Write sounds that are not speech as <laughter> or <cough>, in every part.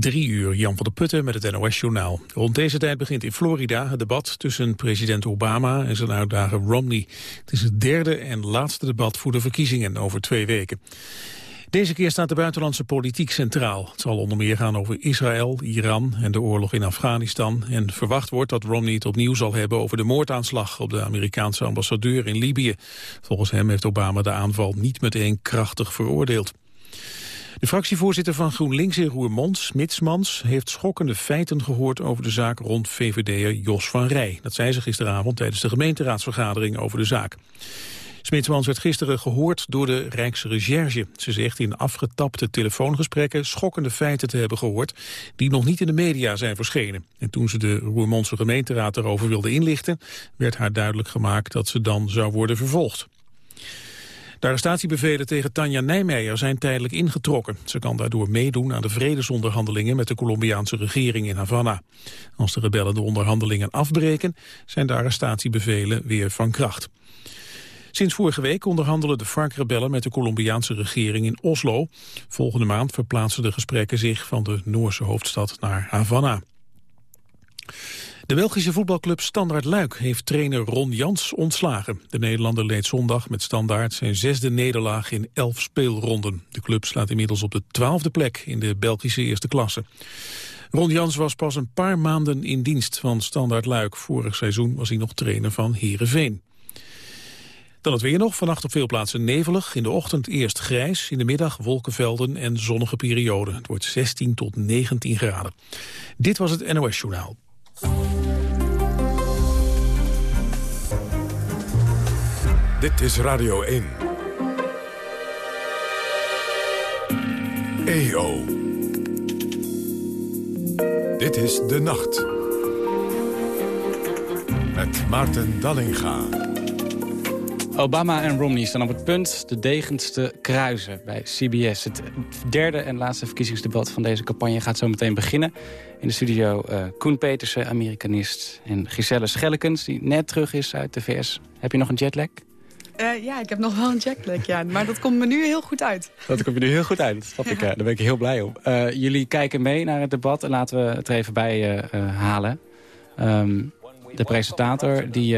Drie uur, Jan van der Putten met het NOS-journaal. Rond deze tijd begint in Florida het debat tussen president Obama en zijn uitdager Romney. Het is het derde en laatste debat voor de verkiezingen over twee weken. Deze keer staat de buitenlandse politiek centraal. Het zal onder meer gaan over Israël, Iran en de oorlog in Afghanistan. En verwacht wordt dat Romney het opnieuw zal hebben over de moordaanslag op de Amerikaanse ambassadeur in Libië. Volgens hem heeft Obama de aanval niet meteen krachtig veroordeeld. De fractievoorzitter van GroenLinks in Roermond, Smitsmans, heeft schokkende feiten gehoord over de zaak rond VVD'er Jos van Rij. Dat zei ze gisteravond tijdens de gemeenteraadsvergadering over de zaak. Smitsmans werd gisteren gehoord door de Rijksrecherche. Ze zegt in afgetapte telefoongesprekken schokkende feiten te hebben gehoord... die nog niet in de media zijn verschenen. En toen ze de Roermondse gemeenteraad erover wilde inlichten... werd haar duidelijk gemaakt dat ze dan zou worden vervolgd. De arrestatiebevelen tegen Tanja Nijmeijer zijn tijdelijk ingetrokken. Ze kan daardoor meedoen aan de vredesonderhandelingen met de Colombiaanse regering in Havana. Als de rebellen de onderhandelingen afbreken, zijn de arrestatiebevelen weer van kracht. Sinds vorige week onderhandelen de FARC-rebellen met de Colombiaanse regering in Oslo. Volgende maand verplaatsen de gesprekken zich van de Noorse hoofdstad naar Havana. De Belgische voetbalclub Standaard Luik heeft trainer Ron Jans ontslagen. De Nederlander leed zondag met Standaard zijn zesde nederlaag in elf speelronden. De club slaat inmiddels op de twaalfde plek in de Belgische eerste klasse. Ron Jans was pas een paar maanden in dienst van Standaard Luik. Vorig seizoen was hij nog trainer van Heerenveen. Dan het weer nog. Vannacht op veel plaatsen nevelig. In de ochtend eerst grijs. In de middag wolkenvelden en zonnige perioden. Het wordt 16 tot 19 graden. Dit was het NOS Journaal. Dit is Radio 1. EO. Dit is De Nacht. Met Maarten Dallinga. Obama en Romney staan op het punt de degens te kruisen bij CBS. Het derde en laatste verkiezingsdebat van deze campagne gaat zo meteen beginnen. In de studio uh, Koen Petersen, Amerikanist. En Giselle Schellekens, die net terug is uit de VS. Heb je nog een jetlag? Uh, ja, ik heb nog wel een jetlag, ja. Maar dat komt me nu heel goed uit. Dat komt me nu heel goed uit, dat snap ik. Daar ben ik heel blij om. Uh, jullie kijken mee naar het debat en laten we het er even bij halen. Um, de presentator die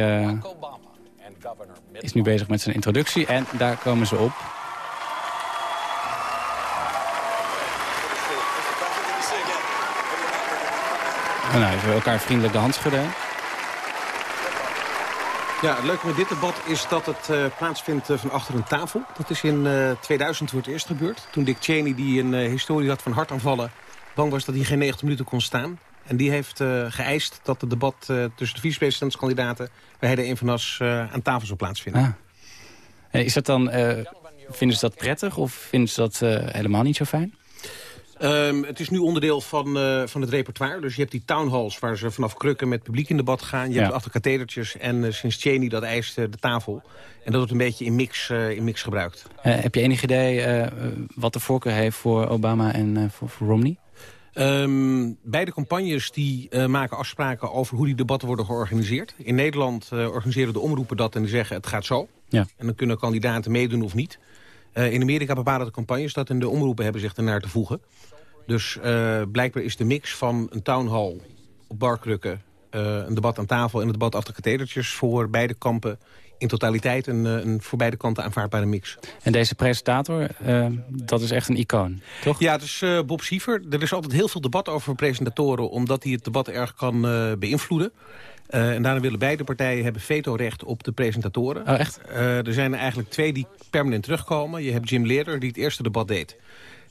is nu bezig met zijn introductie en daar komen ze op. En nou, even elkaar vriendelijk de hand schudden. Ja, het leuke met dit debat is dat het uh, plaatsvindt uh, van achter een tafel. Dat is in uh, eh, 2000 voor het eerst gebeurd. Toen Dick Cheney, die een historie had van hartaanvallen... bang was dat hij geen 90 minuten kon staan. En die heeft geëist dat het debat tussen de vicepresidentskandidaten... bij Heide Evenas aan tafel zou plaatsvinden. Ah. Is dat dan, vinden ze dat prettig of vinden ze dat helemaal niet zo fijn? Um, het is nu onderdeel van, uh, van het repertoire. Dus je hebt die townhalls waar ze vanaf krukken met publiek in debat gaan. Je ja. hebt achter kathedertjes en uh, sinds Cheney dat eist uh, de tafel. En dat wordt een beetje in mix, in mix gebruikt. heb je enig idee wat de voorkeur heeft voor Obama en voor, voor, Romney? Um, beide campagnes die maken afspraken over hoe die debatten worden georganiseerd. In Nederland organiseren de omroepen dat en die zeggen het gaat zo. Ja. En dan kunnen kandidaten meedoen of niet. in Amerika bepalen de campagnes dat en de omroepen hebben zich ernaar te voegen. Dus uh, blijkbaar is de mix van een townhall op barkrukken... Uh, een debat aan tafel en een debat achter kathedertjes... voor beide kampen in totaliteit een, eh, een voor beide kanten aanvaardbare mix. En deze presentator, uh, dat is echt een icoon, toch? Ja, het is uh, Bob Siever. Er is altijd heel veel debat over presentatoren... omdat hij het debat erg kan uh, beïnvloeden. en daarom willen beide partijen hebben vetorecht op de presentatoren. Oh, echt? er zijn er eigenlijk twee die permanent terugkomen. Je hebt Jim Leder, die het eerste debat deed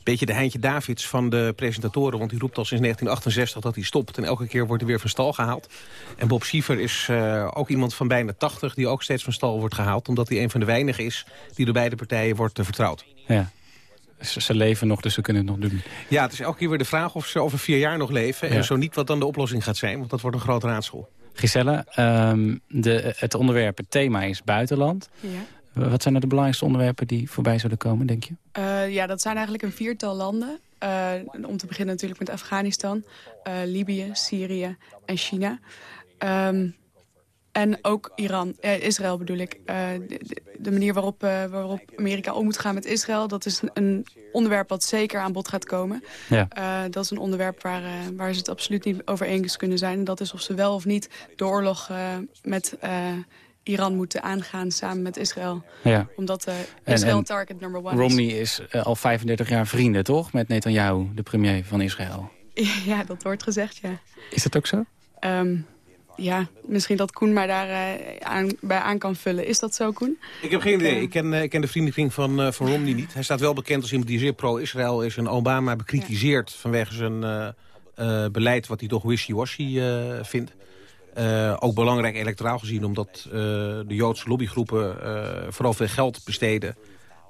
beetje de Heintje Davids van de presentatoren. Want die roept al sinds 1968 dat hij stopt. En elke keer wordt hij weer van stal gehaald. En Bob Siever is uh, ook iemand van bijna 80 die ook steeds van stal wordt gehaald. Omdat hij een van de weinigen is die door beide partijen wordt uh, vertrouwd. Ja. Ze leven nog, dus ze kunnen het nog doen. Ja, het is elke keer weer de vraag of ze over vier jaar nog leven. En zo niet wat dan de oplossing gaat zijn. Want dat wordt een groot raadsel. Giselle, um, de, het onderwerp, het thema is buitenland. Ja. Wat zijn nou de belangrijkste onderwerpen die voorbij zullen komen, denk je? Uh, ja, dat zijn eigenlijk een viertal landen. Uh, om te beginnen natuurlijk met Afghanistan, uh, Libië, Syrië en China. Um, en ook Iran, Israël bedoel ik. de manier waarop, waarop Amerika om moet gaan met Israël... dat is een onderwerp wat zeker aan bod gaat komen. Ja. dat is een onderwerp waar, waar ze het absoluut niet over eens kunnen zijn. En dat is of ze wel of niet de oorlog met Iran moeten aangaan samen met Israël. Ja. Omdat uh, Israël en, target number one Romney is. is al 35 jaar vrienden, toch? Met Netanyahu, de premier van Israël. <laughs> Ja, dat wordt gezegd, ja. Is dat ook zo? Um, ja, misschien dat Koen maar daar uh, aan, bij aan kan vullen. Is dat zo, Koen? Ik heb geen idee. Ik ken, uh, ik ken de vriendenkring van, uh, van Romney niet. Hij staat wel bekend als iemand die zeer pro-Israël is... en Obama bekritiseerd vanwege zijn beleid... wat hij toch wishy-washy vindt. Ook belangrijk electoraal gezien... omdat de Joodse lobbygroepen vooral veel geld besteden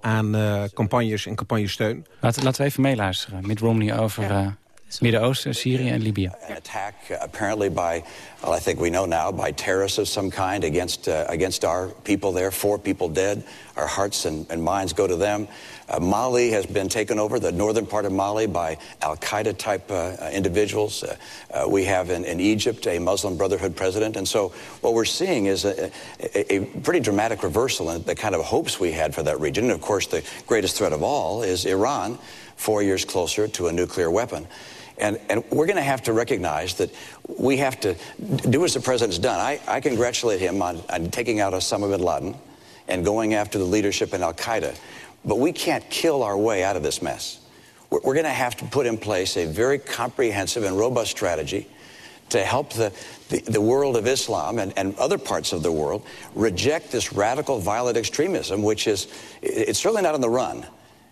aan campagnes en campagnesteun. Laten, laten we even meeluisteren. met Romney over... Midden-Oosten, Syrië en Libië. An attack uh, apparently by, well, I think we know now, by terrorists of some kind against, uh, against our people there. Four people dead. Our hearts and, and minds go to them. Uh, Mali has been taken over, the northern part of Mali, by Al-Qaeda type uh, uh individuals. Uh, we have in, in, Egypt a Muslim Brotherhood president. And so what we're seeing is a, a, a, pretty dramatic reversal in the kind of hopes we had for that region. And of course, the greatest threat of all is Iran, four years closer to a nuclear weapon. And, and we're going to have to recognize that we have to do as the president's done. I, I congratulate him on, on taking out Osama bin Laden and going after the leadership in Al Qaeda. But we can't kill our way out of this mess. We're, we're going to have to put in place a very comprehensive and robust strategy to help the, the, the, world of Islam and, and other parts of the world reject this radical violent extremism, which is, it's certainly not on the run.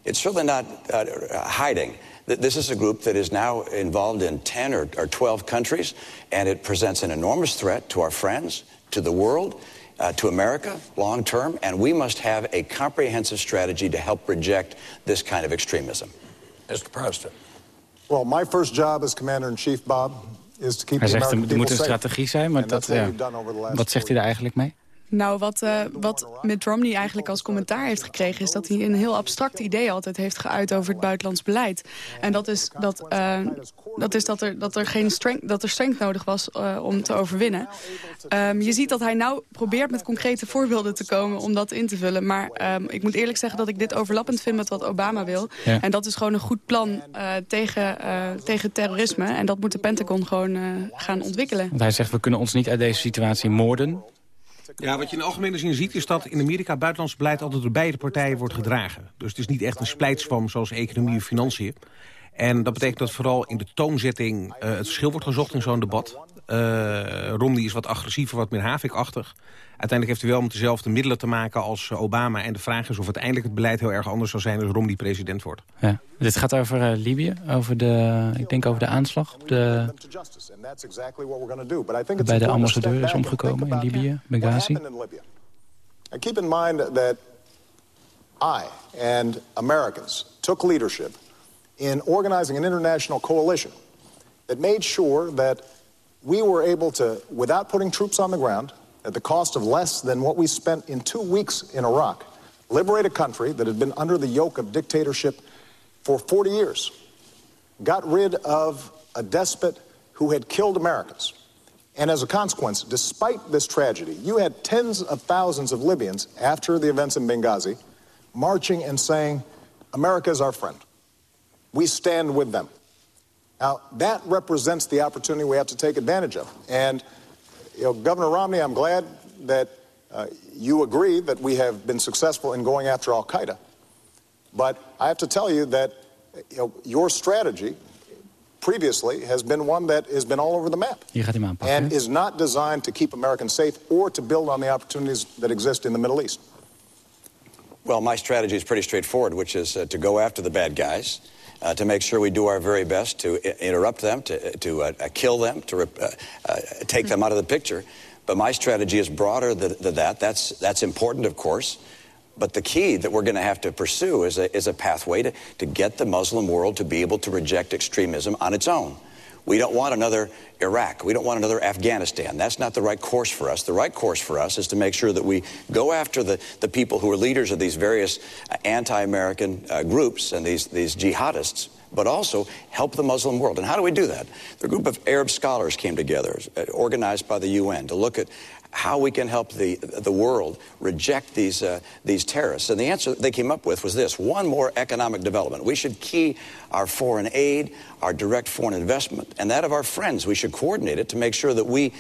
It's certainly not uh, hiding. This is a group that is now involved in 10 or, or 12 countries, and it presents an enormous threat to our friends, to the world, uh, to America long term, and we must have a comprehensive strategy to help reject this kind of extremism. Mr. President. Well, my first job as commander in chief, Bob, is to keep Hij zegt er moet een strategie zijn, maar dat, ja. wat zegt hij daar eigenlijk mee? Nou, wat, uh, wat Mitt Romney eigenlijk als commentaar heeft gekregen... is dat hij een heel abstract idee altijd heeft geuit over het buitenlands beleid. En dat is dat, uh, dat, is dat, er, dat er geen strength, dat er strength nodig was uh, om te overwinnen. Um, je ziet dat hij nou probeert met concrete voorbeelden te komen om dat in te vullen. Maar um, ik moet eerlijk zeggen dat ik dit overlappend vind met wat Obama wil. Ja. En dat is gewoon een goed plan tegen, tegen terrorisme. En dat moet de Pentagon gewoon gaan ontwikkelen. Want hij zegt we kunnen ons niet uit deze situatie moorden... Ja, wat je in de algemene zin ziet is dat in Amerika buitenlands beleid altijd door beide partijen wordt gedragen. Dus het is niet echt een splijtswam zoals economie of financiën. En dat betekent dat vooral in de toonzetting uh, het verschil wordt gezocht in zo'n debat. Uh, Romney is wat agressiever, wat meer havikachtig. Uiteindelijk heeft hij wel met dezelfde middelen te maken als Obama. En de vraag is of uiteindelijk het beleid heel erg anders zou zijn... als Romney president wordt. Ja. Dit gaat over uh, Libië, over de, ik denk over de aanslag. Op de, bij de ambassadeur is omgekomen in Libië, Benghazi. And keep in mind that I and Americans took leadership in organizing an international coalition that made sure that we were able to, without putting troops on the ground, at the cost of less than what we spent in two weeks in Iraq, liberate a country that had been under the yoke of dictatorship for 40 years, got rid of a despot who had killed Americans. And as a consequence, despite this tragedy, you had tens of thousands of Libyans after the events in Benghazi marching and saying, America is our friend. We stand with them. Now, that represents the opportunity we have to take advantage of. And, you know, Governor Romney, I'm glad that uh, you agree that we have been successful in going after Al Qaeda. But I have to tell you that you know, your strategy previously has been one that has been all over the map. and is not designed to keep Americans safe or to build on the opportunities that exist in the Middle East. Well, my strategy is pretty straightforward, which is uh, to go after the bad guys uh, to make sure we do our very best to interrupt them, to, to uh, uh kill them, to uh, uh, take them out of the picture. But my strategy is broader than, than that. That's, that's important, of course. But the key that we're going to have to pursue is a, is a pathway to, to get the Muslim world to be able to reject extremism on its own. We don't want another Iraq. We don't want another Afghanistan. That's not the right course for us. The right course for us is to make sure that we go after the, the people who are leaders of these various anti-American uh, groups and these, these jihadists but also help the Muslim world. And how do we do that? The group of Arab scholars came together, uh, organized by the UN, to look at how we can help the, the world reject these, uh, these terrorists. And the answer they came up with was this one more economic development. We should key our foreign aid, our direct foreign investment, and that of our friends. We should coordinate it to make sure that we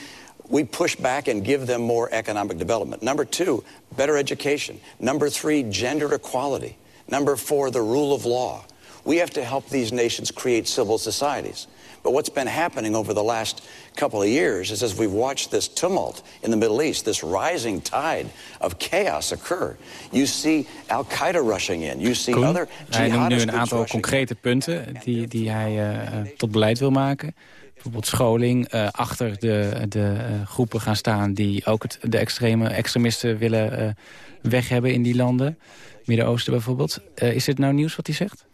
we push back and give them more economic development. Number two, better education. Number three, gender equality. Number four, the rule of law. We have to help these nations create civil societies. But what's been happening over the last couple of years is as we've watched this tumult in the Middle East, this rising tide of chaos occur, you see Al-Qaeda rushing in, you see Koen, other Hij noemt nu een aantal concrete punten die, die hij uh, tot beleid wil maken. bijvoorbeeld scholing, uh, achter de, de uh, groepen gaan staan... die ook het, de extreme extremisten willen weg hebben in die landen. Midden-Oosten bijvoorbeeld. is dit nou nieuws wat hij zegt?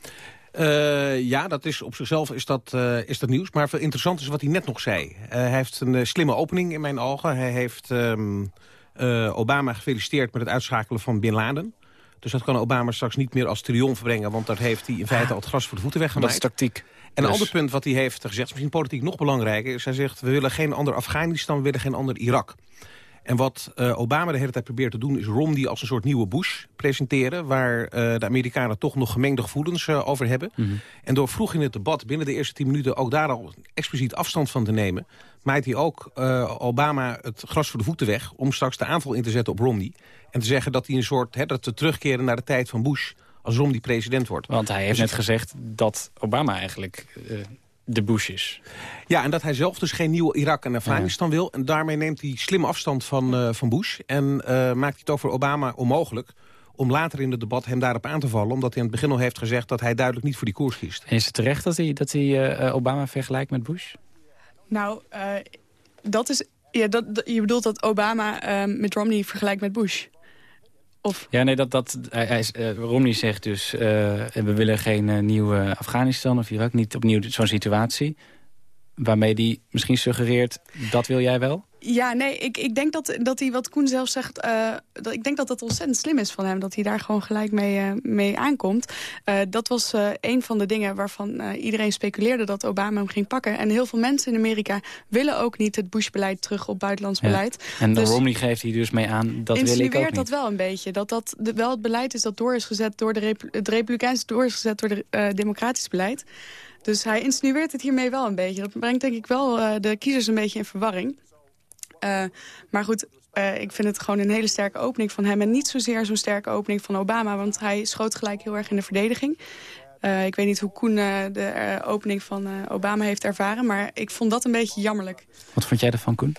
Ja, dat is op zichzelf is dat, is dat nieuws. Maar veel interessant is wat hij net nog zei. hij heeft een slimme opening in mijn ogen. Hij heeft um, Obama gefeliciteerd met het uitschakelen van Bin Laden. Dus dat kan Obama straks niet meer als triomf brengen... want daar heeft hij in feite al het gras voor de voeten weggemaakt. Dat is tactiek. En een dus- ander punt wat hij heeft gezegd, misschien politiek nog belangrijker... is hij zegt, we willen geen ander Afghanistan, we willen geen ander Irak. En wat uh, Obama de hele tijd probeert te doen... is Romney als een soort nieuwe Bush presenteren... waar uh, de Amerikanen toch nog gemengde gevoelens uh, over hebben. Mm -hmm. En door vroeg in het debat, binnen de eerste tien minuten... ook daar al expliciet afstand van te nemen... maait hij ook Obama het gras voor de voeten weg... om straks de aanval in te zetten op Romney. En te zeggen dat hij een soort... Hè, dat we terugkeren naar de tijd van Bush als Romney president wordt. Want hij heeft dus net gezegd dat Obama eigenlijk de Bush is. Ja, en dat hij zelf dus geen nieuwe Irak en Afghanistan ja. wil. En daarmee neemt hij slim afstand van, uh, van Bush. En uh, maakt het ook voor Obama onmogelijk om later in het debat hem daarop aan te vallen. Omdat hij in het begin al heeft gezegd dat hij duidelijk niet voor die koers kiest. En is het terecht dat hij, dat hij Obama vergelijkt met Bush? Nou, dat is... Ja, dat, je bedoelt dat Obama met Romney vergelijkt met Bush? Of... Ja, nee, dat, dat, hij, uh, Romney zegt dus... Uh, we willen geen uh, nieuwe Afghanistan of Irak, niet opnieuw zo'n situatie. Waarmee hij misschien suggereert, dat wil jij wel? Ja, nee, ik, ik denk dat, dat hij, wat Koen zelf zegt... Uh, dat, ik denk dat dat ontzettend slim is van hem. Dat hij daar gewoon gelijk mee, uh, mee aankomt. Uh, dat was een van de dingen waarvan iedereen speculeerde... dat Obama hem ging pakken. En heel veel mensen in Amerika willen ook niet het Bush-beleid terug op buitenlands ja. beleid. En dus Romney geeft hij dus mee aan, dat wil ik ook niet. dat wel een beetje. Dat dat de, wel het beleid is dat door is gezet door de het Republikeins door is gezet door het democratisch beleid. Dus hij insinueert het hiermee wel een beetje. Dat brengt denk ik wel de kiezers een beetje in verwarring. Uh, maar goed, uh, ik vind het gewoon een hele sterke opening van hem. En niet zozeer zo'n sterke opening van Obama. Want hij schoot gelijk heel erg in de verdediging. Uh, ik weet niet hoe Koen de opening van Obama heeft ervaren. Maar ik vond dat een beetje jammerlijk. Wat vond jij ervan, Koen?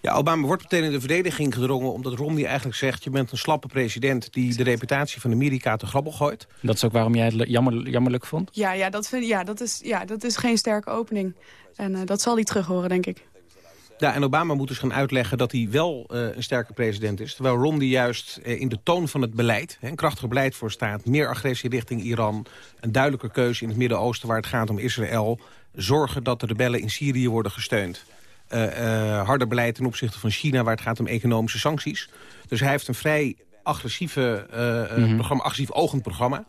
Ja, Obama wordt meteen in de verdediging gedrongen... omdat Romney eigenlijk zegt... je bent een slappe president die de reputatie van Amerika te grabbel gooit. Dat is ook waarom jij het jammer, jammerlijk vond? Ja, ja, dat, vind, ja, dat, is, ja dat is geen sterke opening. En dat zal hij terug horen, denk ik. Ja, en Obama moet dus gaan uitleggen dat hij wel uh, een sterke president is. Terwijl Romney juist uh, in de toon van het beleid, hè, een krachtig beleid voor staat... meer agressie richting Iran, een duidelijke keuze in het Midden-Oosten... waar het gaat om Israël, zorgen dat de rebellen in Syrië worden gesteund. Uh, harder beleid ten opzichte van China, waar het gaat om economische sancties. Dus hij heeft een vrij agressieve, mm -hmm. programma, agressief ogend programma.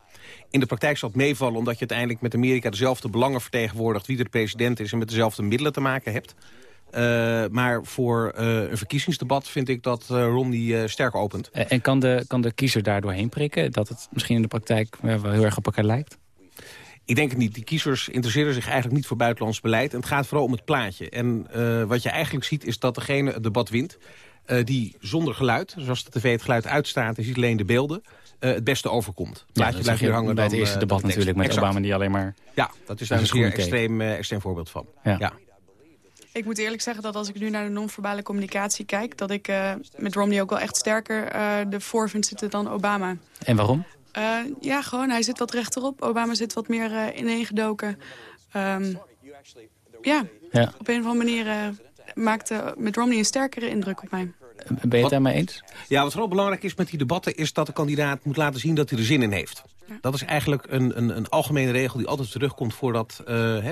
In de praktijk zal het meevallen omdat je uiteindelijk met Amerika... dezelfde belangen vertegenwoordigt wie de president is... en met dezelfde middelen te maken hebt. Uh, maar voor uh, een verkiezingsdebat vind ik dat uh, Romney sterk opent. En kan de, kan de kiezer daar doorheen prikken? Dat het misschien in de praktijk wel heel erg op elkaar lijkt? Ik denk het niet. Die kiezers interesseren zich eigenlijk niet voor buitenlands beleid. En het gaat vooral om het plaatje. En wat je eigenlijk ziet is dat degene het debat wint... die zonder geluid, zoals de tv het geluid uitstaat... en ziet alleen de beelden, het beste overkomt. Plaatje ja, blijft hier hangen bij het eerste debat natuurlijk met exact. Obama die alleen maar... Ja, dat is daar een zeer extreem, extreem voorbeeld van. ja. ja. Ik moet eerlijk zeggen dat als ik nu naar de non-verbale communicatie kijk... dat ik uh, met Romney ook wel echt sterker uh, de voor vind zitten dan Obama. En waarom? Uh, ja, gewoon, hij zit wat rechterop. Obama zit wat meer ineengedoken. Um, ja, ja, op een of andere manier maakt met Romney een sterkere indruk op mij. Ben je het daarmee eens? Ja, wat vooral belangrijk is met die debatten... is dat de kandidaat moet laten zien dat hij er zin in heeft. Ja. Dat is eigenlijk een, een, een, algemene regel die altijd terugkomt voor dat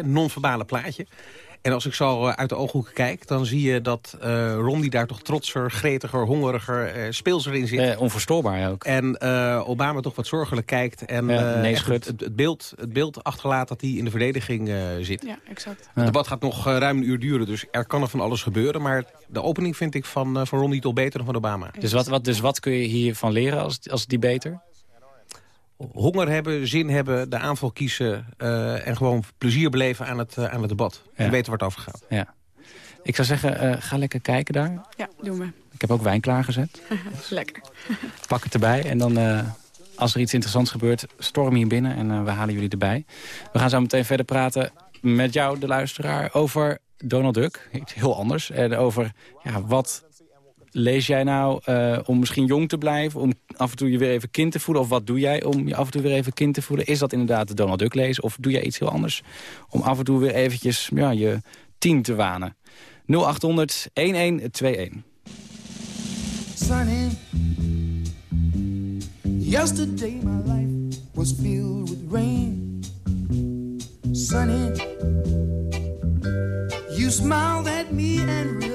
non-verbale plaatje. En als ik zo uit de ooghoeken kijk, dan zie je dat uh, Romney daar toch trotser, gretiger, hongeriger, uh, speelser in zit. Eh, onverstoorbaar ook. En Obama toch wat zorgelijk kijkt en nee, het, het, beeld, het beeld achterlaat dat hij in de verdediging zit. Ja, exact. Het debat gaat nog ruim een uur duren, dus er kan er van alles gebeuren. Maar de opening vind ik van, van Romney toch beter dan van Obama. Dus wat, wat, dus wat kun je hiervan leren als, als die beter? Honger hebben, zin hebben, de aanval kiezen... Uh, en gewoon plezier beleven aan het, uh, aan het debat. En weten waar het over gaat. Ja. Ik zou zeggen, uh, ga lekker kijken daar. Ja, doen we. Ik heb ook wijn klaargezet. <laughs> lekker. Pak het erbij en dan... als er iets interessants gebeurt, storm hier binnen en we halen jullie erbij. We gaan zo meteen verder praten met jou, de luisteraar, over Donald Duck. Iets heel anders. En over ja, wat lees jij nou uh, om misschien jong te blijven? Om af en toe je weer even kind te voelen? Of wat doe jij om je af en toe weer even kind te voelen? Is dat inderdaad de Donald Duck lezen? Of doe jij iets heel anders? Om af en toe weer eventjes ja, je tien te wanen. 0800 1121. Sunny. Yesterday my life was filled with rain. Sunny. You smiled at me and really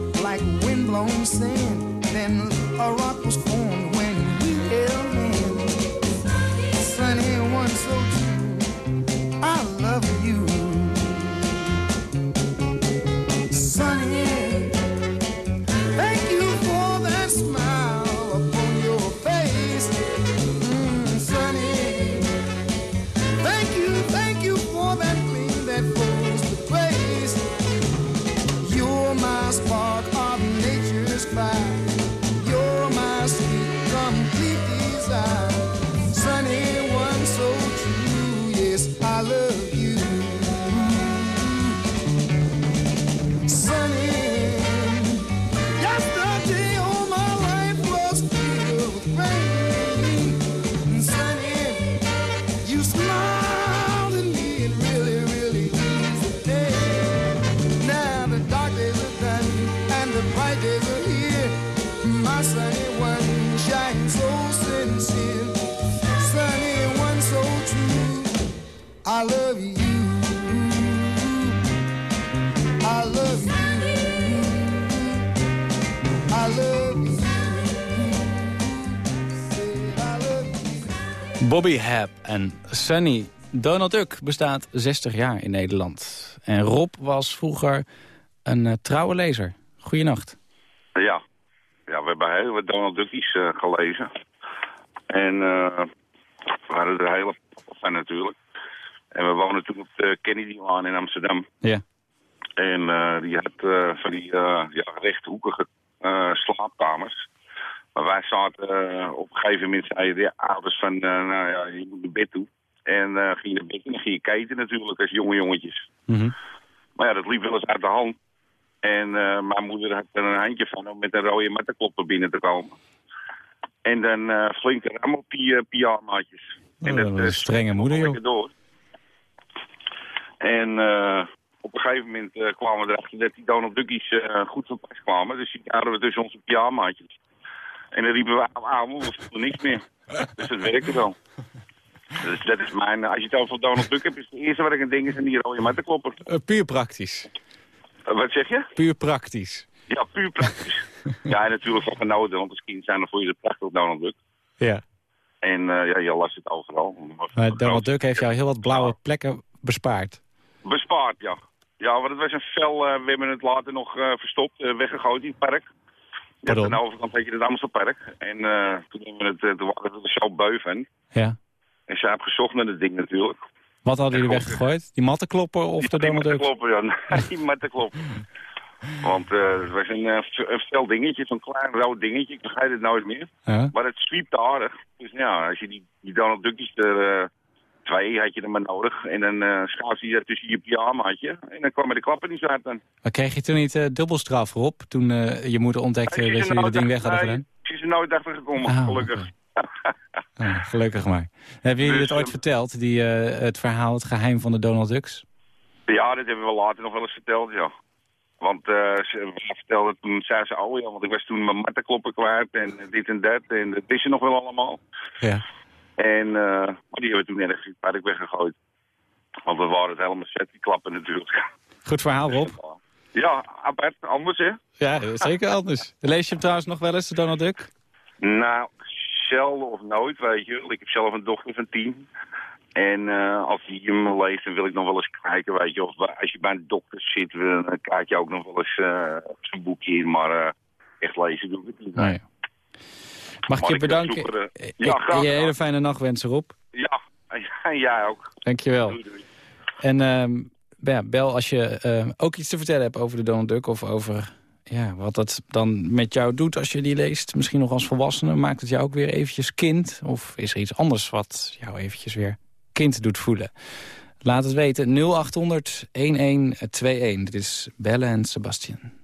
windblown sand. Then a rock was formed Bobby Hap en Sunny. Donald Duck bestaat 60 jaar in Nederland. En Rob was vroeger een uh, trouwe lezer. Goeienacht. Ja, ja, we hebben heel wat Donald Duckies uh, gelezen. En uh, we hadden er hele van natuurlijk. En we wonen toen op de Kennedy-laan in Amsterdam. Ja. En die had van die ja, rechthoekige slaapkamers. Maar wij zaten op een gegeven moment, zeiden de ouders van, nou ja, je moet naar bed toe. En ging je naar bed en ging je kijken natuurlijk als jonge jongetjes. Mm Maar ja, dat liep wel eens uit de hand. En uh, mijn moeder had er een handje van om met een rode mattenklopper binnen te komen. En dan uh, flink ram op die uh, pyjamaatjes. Oh, en dat, een strenge moeder, joh. Door. En op een gegeven moment kwamen we erachter dat die Donald Duckies goed van pas kwamen. Dus die hadden we tussen onze pyjamaatjes. En dan riepen we aan, we voelden niks meer. <laughs> dus dat werkte wel. Dus dat is mijn, als je het over Donald Duck hebt, is het eerste wat ik aan denk is aan die rode mattenklopper. puur praktisch. Wat zeg je? Puur praktisch. Ja, puur praktisch. <laughs> ja, en natuurlijk van genoten, want als kind zijn er voor je prachtig Donald Duck. Ja. En ja, je las het overal. Maar Donald Duck heeft jou heel wat blauwe plekken bespaard. Bespaard, ja. Ja, want het was een fel. we hebben het later nog verstopt, weggegooid in het park. Ja, aan de overkant weet je het Amstelpark. En toen hebben we het, toen we er zo beu van. Ja. En ze hebben gezocht naar het ding natuurlijk. Wat hadden jullie weggegooid? Die mattenkloppen of de Donald Duck? Die mattenkloppen, ja. die mattenkloppen. Want uh, het was een, uh, een stel dingetje, zo'n klein rood dingetje. Ik begrijp het nooit meer. Maar het zwiept aardig. Dus ja, als je die, die Donald Duckjes er... Twee had je er maar nodig. En dan uh, schaaf je dat tussen je pyjamaatje. En dan kwamen de klappen niet uit dan. Maar kreeg je toen niet uh, dubbelstraf erop? Toen uh, je moeder ontdekte dat jullie het ding weg hadden gedaan? Ik is er nooit achter gekomen, ah, gelukkig. ah, gelukkig maar. Hebben jullie dus, dit ooit verteld, die, het verhaal, het geheim van de Donald Ducks? Ja, dat hebben we later nog wel eens verteld, ja. Want uh, ze vertelde toen, zei ze, oh ja, want ik was toen mijn mattenkloppen kwijt en dit en dat. En dat wist je nog wel allemaal. Ja. En uh, maar die hebben we toen ergens in het park weggegooid. Want we waren het helemaal set, die klappen natuurlijk. Goed verhaal, Rob. Ja, apart, anders hè? Ja, zeker anders. Lees je hem trouwens nog wel eens, de Donald Duck? Nou, zelden of nooit, weet je. Ik heb zelf een dochter van tien. En uh, als hij hem leest, dan wil ik nog wel eens kijken, weet je. Of als je bij een dokter zit, dan kijk je ook nog wel eens uh, zijn boekje in. Maar uh, echt lezen doe ik het niet. Nee. Mag ik je bedanken? ja, graag. Je hele fijne nacht wensen, Rob. Ja, <laughs> en jij ook. Dankjewel. Doei, doei. En um, ja, bel als je uh, ook iets te vertellen hebt over de Donald Duck... of over ja, wat dat dan met jou doet als je die leest. Misschien nog als volwassene. Maakt het jou ook weer eventjes kind? Of is er iets anders wat jou eventjes weer kind doet voelen? Laat het weten. 0800 1121. Dit is Belle en Sebastian.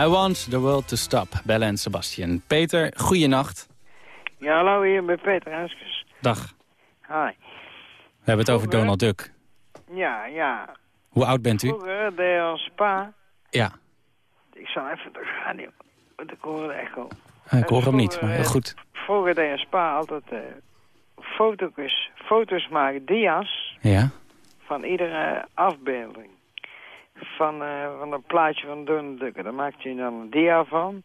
I want the world to stop, Belle en Sebastian. Peter, goeienacht. Ja, hallo, hier met Peter Huiskes. Dag. Hi. We hebben het over Donald Duck. Ja, ja. Hoe oud bent u? Vroeger deed als pa... Ja. Ik zal even de. Want ik hoor de echo. Ik hoor hem niet, maar heel goed. Vroeger deed als pa altijd uh, foto's, foto's maken, dia's... Ja. Van iedere afbeelding. Van, uh, van een plaatje van Donald Duck. Daar maakte je dan een dia van.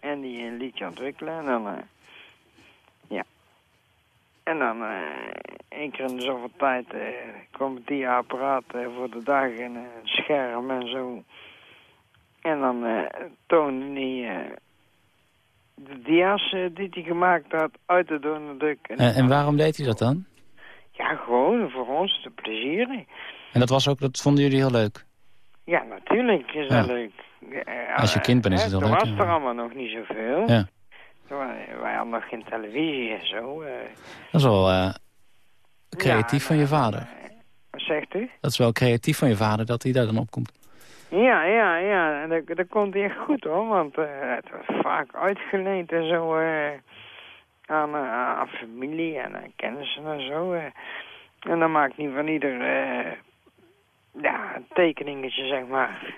En die liet je ontwikkelen. En dan... Uh, ja. En dan uh, één keer in de zoveel tijd kwam het dia-apparaat voor de dag en een scherm en zo. En dan toonde hij de dia's die hij gemaakt had uit de Donald Duck. En, en waarom deed hij dat dan? Ja, gewoon voor ons te plezieren. En dat, was ook, dat vonden jullie heel leuk? Ja, natuurlijk is dat ja. leuk. Ja, Als je kind bent is het wel leuk. Toen was er allemaal nog niet zoveel. Ja. Wij hadden nog geen televisie en zo. Uh. Dat is wel uh, creatief van je vader. Wat zegt u? Dat is wel creatief van je vader dat hij daar dan op komt. Ja, ja, ja. En dat, dat komt hij echt goed hoor. Want uh, het was vaak uitgeleend en zo aan, aan, familie en aan kennissen en zo. en dan maakt niet van ieder ja, een tekeningetje, zeg maar.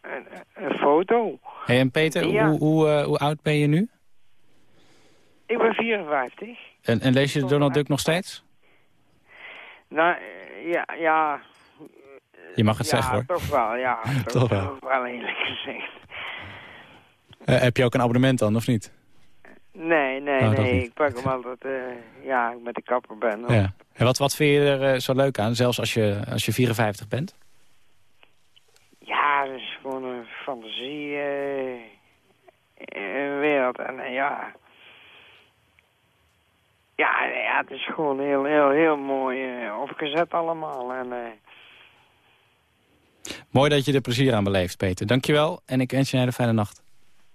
Een, een foto. Hey, en Peter, ja. hoe, hoe, uh, hoe oud ben je nu? Ik ben 54. En, en lees je de Donald Duck nog steeds? Nou, ja, ja. Je mag het ja, zeggen hoor. toch wel, ja. toch, <laughs> toch wel. wel eerlijk gezegd. Uh, heb je ook een abonnement dan, of niet? Nee, nee, oh, nee. Ik pak hem altijd, uh, ja, ik met de kapper ben. Hoor. Ja. En wat, wat vind je er uh, zo leuk aan, zelfs als je, als je 54 bent? Ja, het is gewoon een fantasie uh, wereld. En ja... Ja, ja, het is gewoon heel, heel, heel mooi opgezet allemaal. En, Mooi dat je er plezier aan beleeft, Peter. Dankjewel en ik wens je een hele fijne nacht.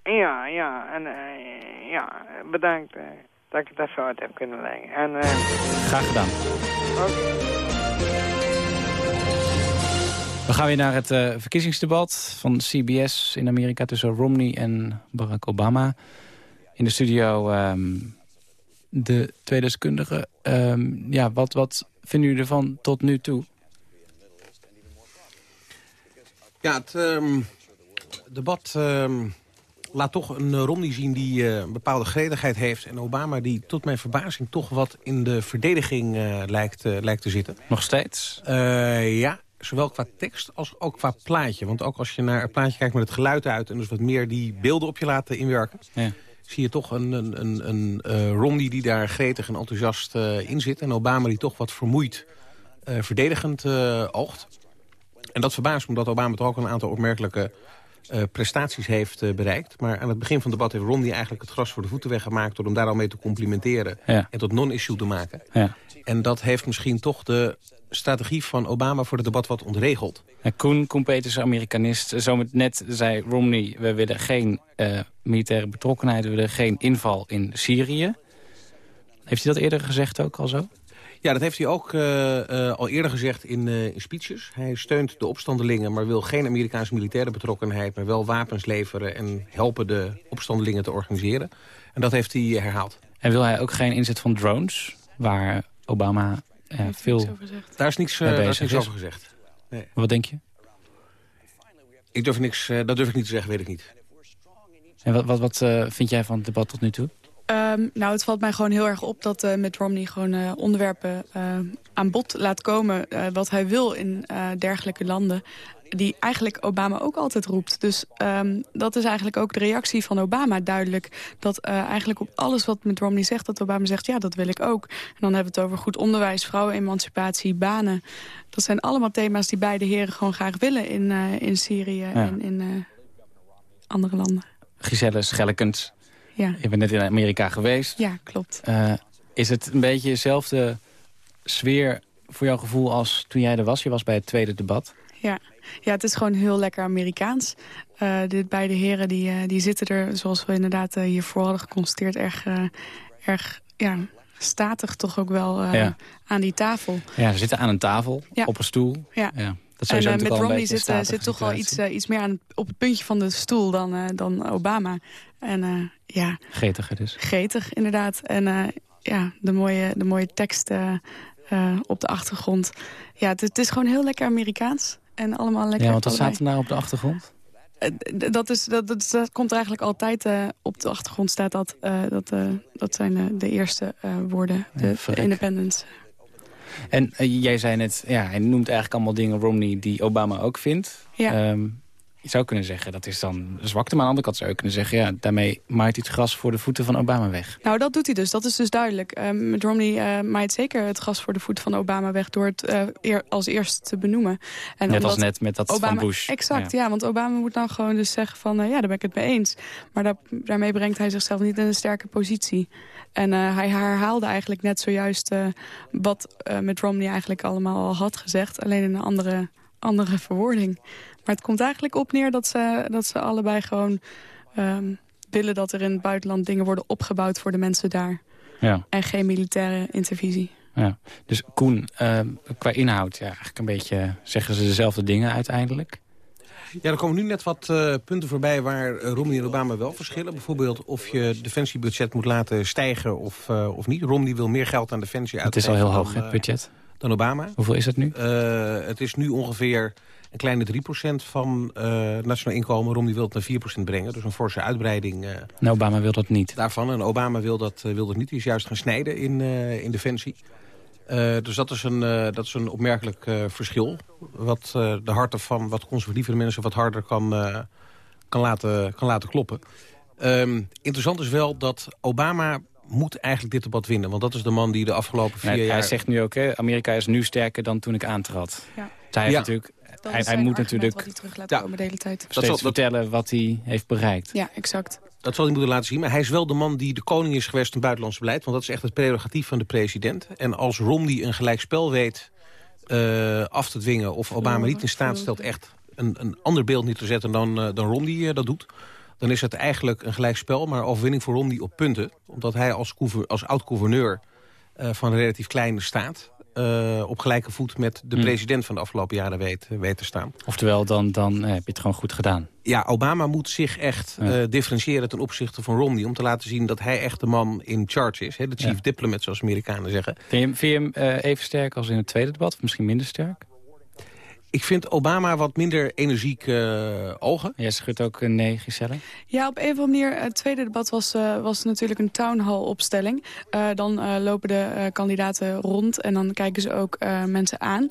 Ja, ja. En ja, bedankt uh, dat ik het even uit heb kunnen leggen. En, uh, Graag gedaan. Okay. We gaan weer naar het uh, verkiezingsdebat van CBS in Amerika tussen Romney en Barack Obama. In de studio um, de twee deskundigen. Um, ja, wat, wat vinden jullie ervan tot nu toe? Ja, het um, debat laat toch een Romney zien die uh, een bepaalde gretigheid heeft. En Obama die tot mijn verbazing toch wat in de verdediging uh, lijkt, lijkt te zitten. Nog steeds? ja, zowel qua tekst als ook qua plaatje. Want ook als je naar het plaatje kijkt met het geluid uit... en dus wat meer die beelden op je laten inwerken... Ja. zie je toch een, een, een, een Romney die daar gretig en enthousiast in zit. En Obama die toch wat vermoeid verdedigend oogt. En dat verbaast me omdat Obama toch ook een aantal opmerkelijke uh, prestaties heeft uh, bereikt. Maar aan het begin van het debat heeft Romney eigenlijk het gras voor de voeten weggemaakt... door hem daar al mee te complimenteren ja. en tot non-issue te maken. Ja. En dat heeft misschien toch de strategie van Obama voor het debat wat ontregeld. En Koen, Koen Peters, Amerikanist, zo net zei Romney... we willen geen uh, militaire betrokkenheid, we willen geen inval in Syrië. Heeft hij dat eerder gezegd ook al zo? Ja, dat heeft hij ook uh, uh, al eerder gezegd in, uh, in, speeches. Hij steunt de opstandelingen, maar wil geen Amerikaanse militaire betrokkenheid... maar wel wapens leveren en helpen de opstandelingen te organiseren. En dat heeft hij herhaald. En wil hij ook geen inzet van drones, waar Obama veel... Daar is niks, daar is niks over gezegd. Nee. Wat denk je? Ik durf niks, dat durf ik niet te zeggen, weet ik niet. En wat, wat, wat vind jij van het debat tot nu toe? Um, nou, het valt mij gewoon heel erg op dat uh, met Romney gewoon uh, onderwerpen uh, aan bod laat komen... wat hij wil in dergelijke landen, die eigenlijk Obama ook altijd roept. Dus um, dat is eigenlijk ook de reactie van Obama duidelijk. Dat eigenlijk op alles wat met Romney zegt, dat Obama zegt... ja, dat wil ik ook. En dan hebben we het over goed onderwijs, vrouwenemancipatie, banen. Dat zijn allemaal thema's die beide heren gewoon graag willen in, in Syrië ja. en in andere landen. Giselle Schellekens ja. Je bent net in Amerika geweest. Ja, klopt. Uh, is het een beetje dezelfde sfeer voor jouw gevoel als toen jij er was? Je was bij het tweede debat. Ja, ja het is gewoon heel lekker Amerikaans. Uh, dit beide heren die, uh, die zitten er, zoals we inderdaad hiervoor hadden geconstateerd... erg, erg ja, statig toch ook wel ja. aan die tafel. Ja, ze zitten aan een tafel, ja. op een stoel. Ja. ja. en uh, met Romney zit, zit toch wel iets, iets meer aan, op het puntje van de stoel dan, dan Obama. En ja... Getiger dus. Getig, inderdaad. En ja, de mooie, de mooie teksten op de achtergrond. Ja, het, het, is gewoon heel lekker Amerikaans. En allemaal lekker... Ja, want wat staat er nou op de achtergrond? Eh, dat, is, dat, dat, komt eigenlijk altijd uh, op de achtergrond staat dat. Uh, dat, dat zijn de eerste woorden, de, de independence. En jij zei net, ja, hij noemt eigenlijk allemaal dingen Romney die Obama ook vindt. Ja. Um, je zou kunnen zeggen, dat is dan zwakte. Maar aan de andere kant zou je kunnen zeggen... ja, daarmee maait hij het gras voor de voeten van Obama weg. Nou, dat doet hij dus. Dat is dus duidelijk. Uh, Romney uh, maait zeker het gras voor de voeten van Obama weg... door het uh, eer, als eerste te benoemen. En net als net met dat Obama, van Bush. Exact, ja. want Obama moet dan gewoon dus zeggen van... ja, daar ben ik het mee eens. Maar dat, daarmee brengt hij zichzelf niet in een sterke positie. En hij herhaalde eigenlijk net zojuist wat met Romney eigenlijk allemaal al had gezegd. Alleen in een andere, andere verwoording. Maar het komt eigenlijk op neer dat ze, dat ze allebei gewoon um, willen... dat er in het buitenland dingen worden opgebouwd voor de mensen daar. Ja. En geen militaire intervisie. Ja. Dus Koen, uh, qua inhoud, ja, eigenlijk een beetje zeggen ze dezelfde dingen uiteindelijk. Ja, er komen nu net wat uh, punten voorbij waar uh, Romney en Obama wel verschillen. Bijvoorbeeld of je defensiebudget moet laten stijgen of, uh, of niet. Romney wil meer geld aan defensie uitgeven. Het is al heel hoog, het budget. Dan Obama. Hoeveel is het nu? het is nu ongeveer een kleine 3% van uh, nationaal inkomen. Romney wil het naar 4% brengen. Dus een forse uitbreiding. Uh, en Obama wil dat niet. Daarvan. En Obama wil dat, uh, wil dat niet. Die is juist gaan snijden in, in defensie. dus dat is een, dat is een opmerkelijk verschil. Wat de harten van wat conservatievere mensen wat harder kan, kan, laten, kan laten kloppen. Um, interessant is wel dat Obama moet eigenlijk dit debat winnen. Want dat is de man die de afgelopen vier nee, jaar... Hij zegt nu ook, hè, Amerika is nu sterker dan toen ik aantrad. Ja. Hij heeft natuurlijk hij, hij moet natuurlijk wat hij terug laat komen de hele tijd. Steeds dat vertellen wat hij heeft bereikt. Ja, exact. Dat zal hij moeten laten zien. Maar hij is wel de man die de koning is geweest in buitenlands beleid. Want dat is echt het prerogatief van de president. En als Romney een gelijkspel weet uh, af te dwingen... of Obama niet in staat stelt echt een, een ander beeld neer te zetten dan, uh, dan Romney uh, dat doet... dan is het eigenlijk een gelijkspel, maar overwinning voor Romney op punten. Omdat hij als, als oud-gouverneur van een relatief kleine staat uh, op gelijke voet met de hmm. president van de afgelopen jaren weet, weet te staan. Oftewel, dan, dan heb je het gewoon goed gedaan. Ja, Obama moet zich echt ja. uh, differentiëren ten opzichte van Romney... om te laten zien dat hij echt de man in charge is. Hè? De chief ja. diplomat, zoals Amerikanen zeggen. Vind je, vind je hem uh, even sterk als in het tweede debat? Of misschien minder sterk? Ik vind Obama wat minder energiek uh, ogen. Jij schudt ook een nee, Giselle? Ja, op een of andere manier. Het tweede debat was, uh, was natuurlijk een town hall opstelling. Uh, dan lopen de kandidaten rond en dan kijken ze ook mensen aan.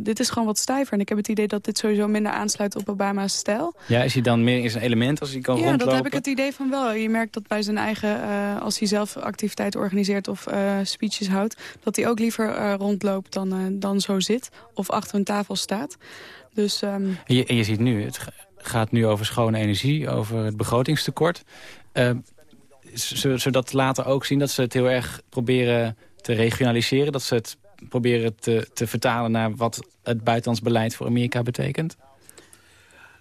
dit is gewoon wat stijver. En ik heb het idee dat dit sowieso minder aansluit op Obama's stijl. Ja, is hij dan meer in zijn element als hij kan ja, rondlopen? Ja, dat heb ik het idee van wel. Je merkt dat bij zijn eigen, als hij zelf activiteiten organiseert of speeches houdt... dat hij ook liever rondloopt dan, dan zo zit of achter een tafel staat. Dus, um... en, je, en, je, ziet nu, het gaat nu over schone energie, over het begrotingstekort. Uh, zullen ze dat later ook zien, dat ze het heel erg proberen te regionaliseren? Dat ze het proberen te, te vertalen naar wat het buitenlands beleid voor Amerika betekent?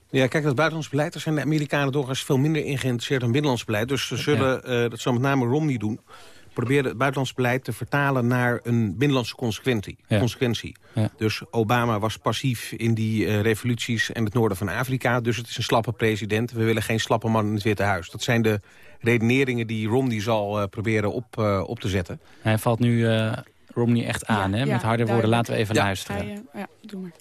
Ja, kijk, dat buitenlands beleid, daar zijn de Amerikanen doorgaans veel minder in geïnteresseerd dan binnenlands beleid. Dus ze zullen, ja. uh, dat zal met name Romney doen, proberen het buitenlands beleid te vertalen naar een binnenlandse consequentie. Ja. consequentie. Ja. Dus Obama was passief in die uh, revoluties en het noorden van Afrika. Dus het is een slappe president. We willen geen slappe man in het Witte Huis. Dat zijn de redeneringen die Romney zal uh, proberen op, uh, op te zetten. Hij valt nu Romney echt aan, ja, hè? met harde woorden. Laten we even luisteren. Hij, ja, doe maar.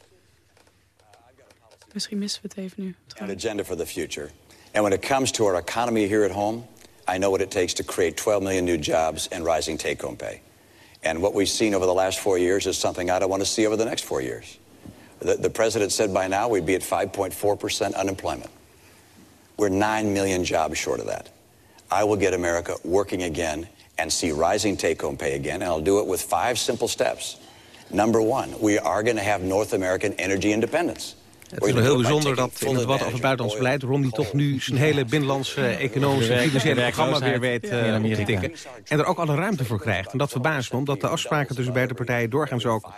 Misschien missen we het even nu. An agenda for the future. And when it comes to our economy here at home... I know what it takes to create 12 million new jobs and rising take-home pay. And what we've seen over the last four years is something I don't want to see over the next four years. The, the president said by now we'd be at 5.4% unemployment. We're 9 million jobs short of that. I will get America working again and see rising take-home pay again, and I'll do it with five simple steps. Number one, we are going to have North American energy independence. Het is wel heel bijzonder dat in het debat over buitenlands beleid... Romney toch nu zijn hele binnenlandse economische en financiële programma weer weet uh, te tikken. En er ook alle ruimte voor krijgt. En dat verbaast me, omdat de afspraken tussen beide partijen doorgaans ook...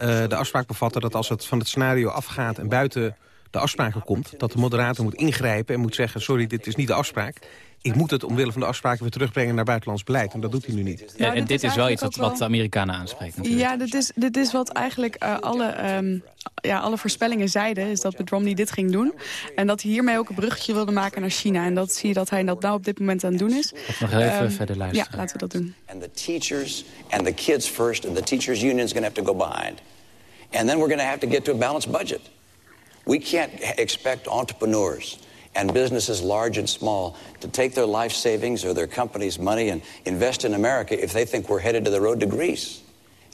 Uh, de afspraak bevatten dat als het van het scenario afgaat en buiten de afspraken komt... dat de moderator moet ingrijpen en moet zeggen... sorry, dit is niet de afspraak ik moet het omwille van de afspraken weer terugbrengen naar buitenlands beleid. En dat doet hij nu niet. Ja, en dit, is, wel iets wat, wat de Amerikanen aanspreekt natuurlijk. Ja, dit is, dit is wat eigenlijk uh, alle, um, ja, alle voorspellingen zeiden. Is dat Romney dit ging doen. En dat hij hiermee ook een bruggetje wilde maken naar China. En dat zie je dat hij dat nou op dit moment aan het doen is. Of nog even um, verder luisteren. Ja, laten we dat doen. And the teachers and the kids first. And the teachers union is going to have to go behind. And then we're going to have to get to a balanced budget. We can't expect entrepreneurs and businesses large and small to take their life savings or their company's money and invest in America if they think we're headed to the road to Greece.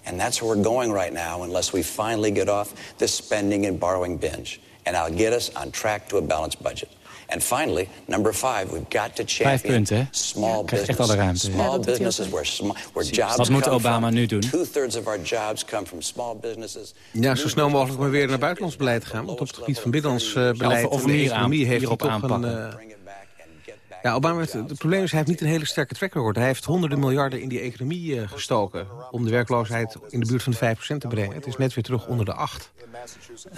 And that's where we're going right now unless we finally get off this spending and borrowing binge. And I'll get us on track to a balanced budget. And finally, number five, we've got to champion punten, small business. Small businesses where, small, where jobs Wat moet Obama nu doen? Two-thirds of our jobs come from small businesses. Ja, zo snel mogelijk maar weer naar buitenlands beleid gaan. Want op het gebied van binnenlands uh, beleid ja, of, of economie heeft hij toch aanpakken. een... Uh, ja, Obama, het, het, probleem is, hij heeft niet een hele sterke track record. Hij heeft honderden miljarden in die economie uh, gestoken... om de werkloosheid in de buurt van de 5% te brengen. Het is net weer terug onder de 8.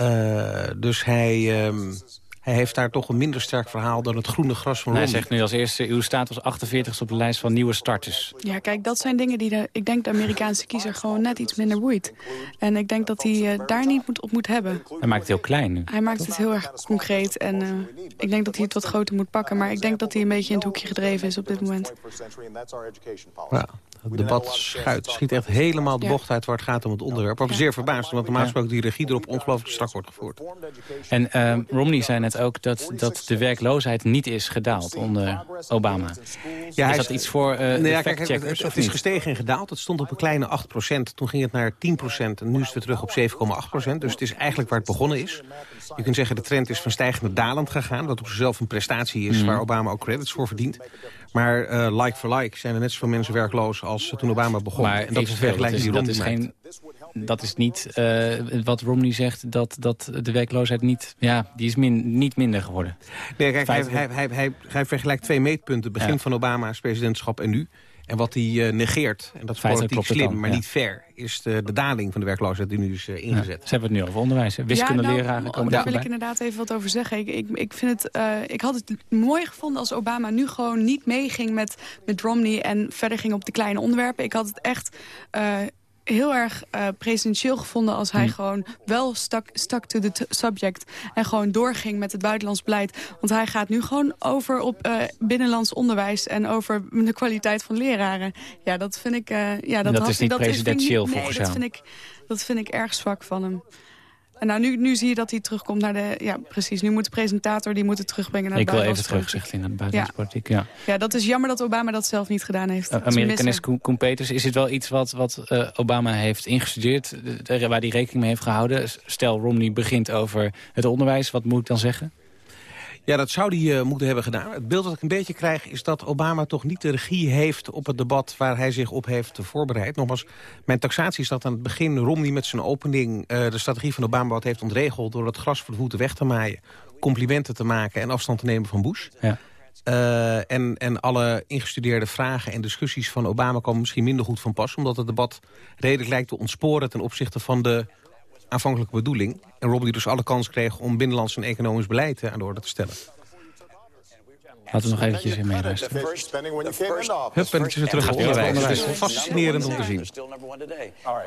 Uh, dus hij... Um, hij heeft daar toch een minder sterk verhaal dan het groene gras van Romney. Hij zegt nu als eerste, uw staat was 48 op de lijst van nieuwe starters. Ja, kijk, dat zijn dingen die de, ik denk de Amerikaanse kiezer gewoon net iets minder boeit. En ik denk dat hij uh, daar niet moet, op moet hebben. Hij maakt het heel klein nu. Hij maakt het heel erg concreet en uh, ik denk dat hij het wat groter moet pakken. Maar ik denk dat hij een beetje in het hoekje gedreven is op dit moment. Ja. Het debat schuit, schiet echt helemaal de bocht uit waar het gaat om het onderwerp. Waar we zeer verbaasd, want normaal gesproken die regie erop ongelooflijk strak wordt gevoerd. En uh, Romney zei net ook dat, dat de werkloosheid niet is gedaald onder Obama. Ja, is dat iets voor uh, nee, ja, kijk, het, het is gestegen en gedaald. Het stond op een kleine 8% Toen ging het naar 10% en nu is het weer terug op 7,8% Dus het is eigenlijk waar het begonnen is. Je kunt zeggen de trend is van stijgend naar dalend gegaan. Wat op zichzelf een prestatie is mm. waar Obama ook credits voor verdient. Maar uh, like for like zijn er net zoveel mensen werkloos als toen Obama begon. Maar en dat is vergelijking die dat is geen, Dat is niet uh, wat Romney zegt, dat, dat de werkloosheid niet, ja, die is min, niet minder geworden. Nee, kijk, hij, hij, hij, hij, hij vergelijkt twee meetpunten. Begin ja. van Obama's presidentschap en nu. En wat hij uh, negeert, en dat is politiek slim, dan, maar ja. niet fair... is de, de, daling van de werkloosheid die nu is uh, ingezet. ze hebben het nu over onderwijs. Wiskundeleraren ja, nou, komen Daar wil ik inderdaad even wat over zeggen. Ik, ik, ik, vind het, uh, ik had het mooi gevonden als Obama nu gewoon niet meeging met, met Romney... en verder ging op de kleine onderwerpen. Ik had het echt heel erg uh, presidentieel gevonden als hij hmm. gewoon wel stak, stak to the subject en gewoon doorging met het buitenlands beleid. Want hij gaat nu gewoon over op uh, binnenlands onderwijs en over de kwaliteit van leraren. Ja, dat vind ik... Uh, ja, dat, dat had, is niet dat presidentieel volgens nee, dat vind, ik, dat vind ik erg zwak van hem. En nou, nu, nu zie je dat hij terugkomt naar de... Ja, precies. Nu moet de presentator die moet het terugbrengen naar de Ik wil even terug, zegt hij, naar de buitenlandse ja. ja. ja, dat is jammer dat Obama dat zelf niet gedaan heeft. Uh, Amerikanist Koen, Koen Peters, is het wel iets wat, wat uh, Obama heeft ingestudeerd... waar hij rekening mee heeft gehouden? Stel, Romney begint over het onderwijs. Wat moet ik dan zeggen? Ja, dat zou hij uh, moeten hebben gedaan. Het beeld dat ik een beetje krijg is dat Obama toch niet de regie heeft... op het debat waar hij zich op heeft voorbereid. Nogmaals, mijn taxatie is dat aan het begin Romney met zijn opening... Uh, de strategie van Obama wat heeft ontregeld... door het gras voor de voeten weg te maaien, complimenten te maken... en afstand te nemen van Bush. Ja. Uh, en, en alle ingestudeerde vragen en discussies van Obama komen misschien minder goed van pas... omdat het debat redelijk lijkt te ontsporen ten opzichte van de aanvankelijke bedoeling. En Rob die dus alle kans kreeg om binnenlands en economisch beleid aan de orde te stellen. Laten we nog eventjes in meeluisteren. Hup, en het is weer terug op onderwijs. Het is fascinerend om te zien.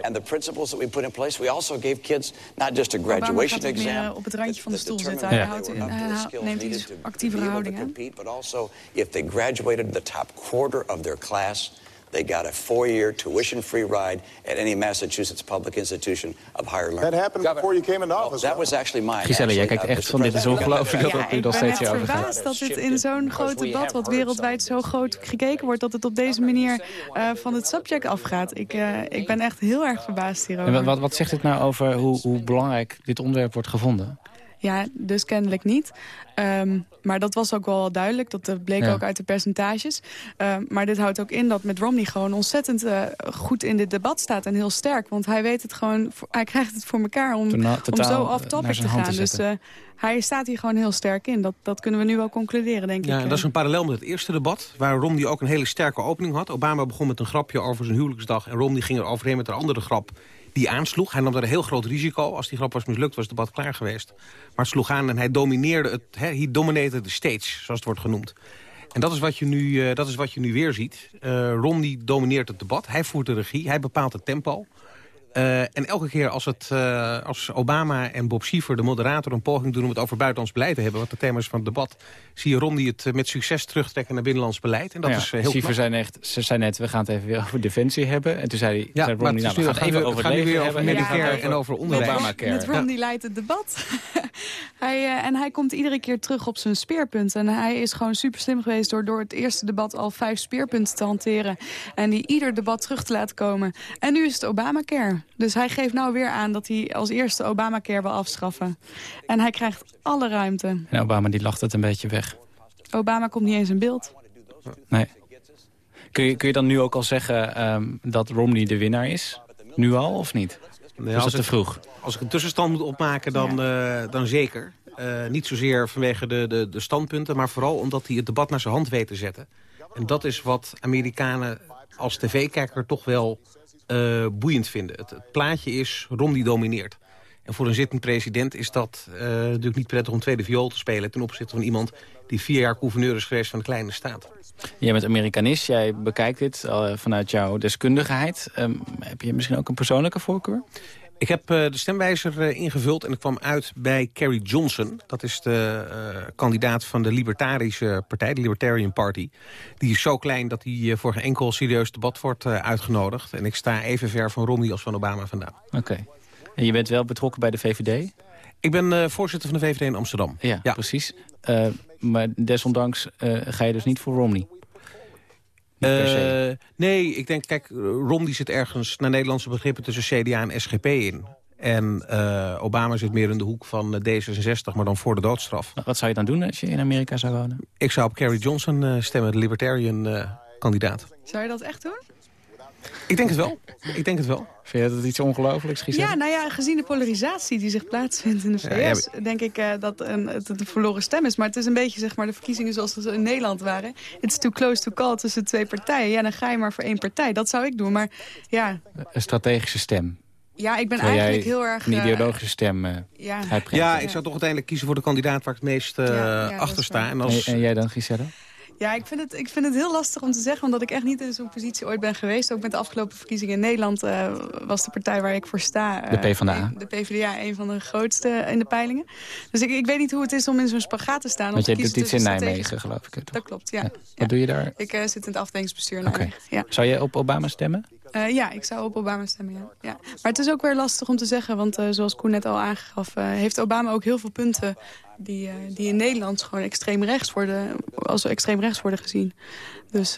And the principles that we put in place, we also gave kids not just a graduation exam. op het randje van de stoel zitten. Hij, houdt, hij neemt iets actievere houdingen. But also, if they graduated the top quarter of their class... They got a four-year tuition-free ride at any Massachusetts public institution of higher learning. That happened before you came in office. that was actually mine. Giselle, jij kijkt echt van dit is ongelooflijk dat het nu nog steeds over gaat. Ik ben echt verbaasd dat het in zo'n groot debat, wat wereldwijd zo groot gekeken wordt, dat het op deze manier uh, van het subject afgaat. Ik, uh, ik ben echt heel erg verbaasd hierover. En wat, wat zegt het nou over hoe, hoe belangrijk dit onderwerp wordt gevonden? Ja, dus kennelijk niet. Um, maar dat was ook wel duidelijk. Dat uh, bleek ja. ook uit de percentages. Uh, maar dit houdt ook in dat met Romney gewoon ontzettend uh, goed in dit debat staat. En heel sterk. Want hij weet het gewoon. Hij krijgt het voor elkaar om, om zo off-topic te gaan. Te dus uh, hij staat hier gewoon heel sterk in. Dat, dat kunnen we nu wel concluderen, denk ja, ik. Dat is een parallel met het eerste debat. Waar Romney ook een hele sterke opening had. Obama begon met een grapje over zijn huwelijksdag. En Romney ging er overheen met een andere grap die aansloeg. Hij nam daar een heel groot risico. Als die grap was mislukt, was het debat klaar geweest. Maar het sloeg aan en hij domineerde het. Hij domineerde de stage, zoals het wordt genoemd. En dat is wat je nu, uh, dat is wat je nu weer ziet. Uh, Romney domineert het debat. Hij voert de regie. Hij bepaalt het tempo. Uh, en elke keer als, het, uh, als Obama en Bob Schiefer, de moderator, een poging doen om het over buitenlands beleid te hebben, wat het thema is van het debat, zie je Romney het uh, met succes terugtrekken naar binnenlands beleid. En dat ja, is heel Schiefer zei, echt, ze zei net, we gaan het even weer over defensie hebben. En toen zei, hij, ja, zei Romney, nou, we gaan het even over het weer over Medicare en over onderwijs. Met, met Romney leidt het debat. <laughs> hij, en hij komt iedere keer terug op zijn speerpunten. En hij is gewoon super slim geweest door, door het eerste debat al vijf speerpunten te hanteren. En die ieder debat terug te laten komen. En nu is het Obamacare. Dus hij geeft nou weer aan dat hij als eerste Obamacare wil afschaffen. En hij krijgt alle ruimte. En Obama die lacht het een beetje weg. Obama komt niet eens in beeld. Nee. Kun je, kun je dan nu ook al zeggen um, dat Romney de winnaar is? Nu al of niet? Nee, als het te vroeg? Als ik een tussenstand moet opmaken, dan, ja. uh, dan zeker. Uh, niet zozeer vanwege de, de, de standpunten, maar vooral omdat hij het debat naar zijn hand weet te zetten. En dat is wat Amerikanen als tv-kijker toch wel uh, boeiend vinden. Het, plaatje is Romney domineert. En voor een zittend president is dat uh, natuurlijk niet prettig om tweede viool te spelen... ten opzichte van iemand die vier jaar gouverneur is geweest van een kleine staat. Jij bent Amerikanist, jij bekijkt dit uh, vanuit jouw deskundigheid. Um, heb je misschien ook een persoonlijke voorkeur? Ik heb uh, de stemwijzer uh, ingevuld en ik kwam uit bij Carrie Johnson. Dat is de uh, kandidaat van de Libertarische Partij, de Libertarian Party. Die is zo klein dat hij voor geen enkel serieus debat wordt uitgenodigd. En ik sta even ver van Romney als van Obama vandaan. Oké. Okay. En je bent wel betrokken bij de VVD? Ik ben voorzitter van de VVD in Amsterdam. Ja, ja. precies. maar desondanks ga je dus niet voor Romney? Uh, nee, ik denk, kijk, Romney zit ergens naar Nederlandse begrippen tussen CDA en SGP in. En uh, Obama zit meer in de hoek van D66, maar dan voor de doodstraf. Wat zou je dan doen als je in Amerika zou wonen? Ik zou op Carrie Johnson uh, stemmen, de Libertarian-kandidaat. zou je dat echt doen? Ik denk het wel. Ik denk het wel. Vind je dat iets ongelooflijks, Giselle? Ja, nou ja, gezien de polarisatie die zich plaatsvindt in de VS... Ja, ja, denk ik uh, dat een, het een verloren stem is. Maar het is een beetje zeg maar, de verkiezingen zoals ze in Nederland waren. It's too close to call tussen twee partijen. Ja, dan ga je maar voor één partij. Dat zou ik doen, maar ja... Een strategische stem. Ja, ik ben eigenlijk heel erg... Een ideologische stem uh, ja. ja, ik zou toch uiteindelijk kiezen voor de kandidaat waar ik het meest uh, ja, achter sta. En, als... en, en jij dan, Giselle? Ja, ik vind, het, ik vind het heel lastig om te zeggen, omdat ik echt niet in zo'n positie ooit ben geweest. Ook met de afgelopen verkiezingen in Nederland uh, was de partij waar ik voor sta... Uh, de PvdA. De PvdA, een van de grootste in de peilingen. Dus ik, ik weet niet hoe het is om in zo'n spagaat te staan. Want jij doet iets in Nijmegen, geloof ik. Toch? Dat klopt, ja. ja. Wat doe je daar? Ik uh, zit in het afdelingsbestuur in Nijmegen. Okay. Ja. Zou je op Obama stemmen? Uh, ja, ik zou op Obama stemmen, ja. ja. Maar het is ook weer lastig om te zeggen, want uh, zoals Koen net al aangaf... Uh, heeft Obama ook heel veel punten die, die in Nederland gewoon extreem rechts worden, als extreem rechts worden gezien. Dus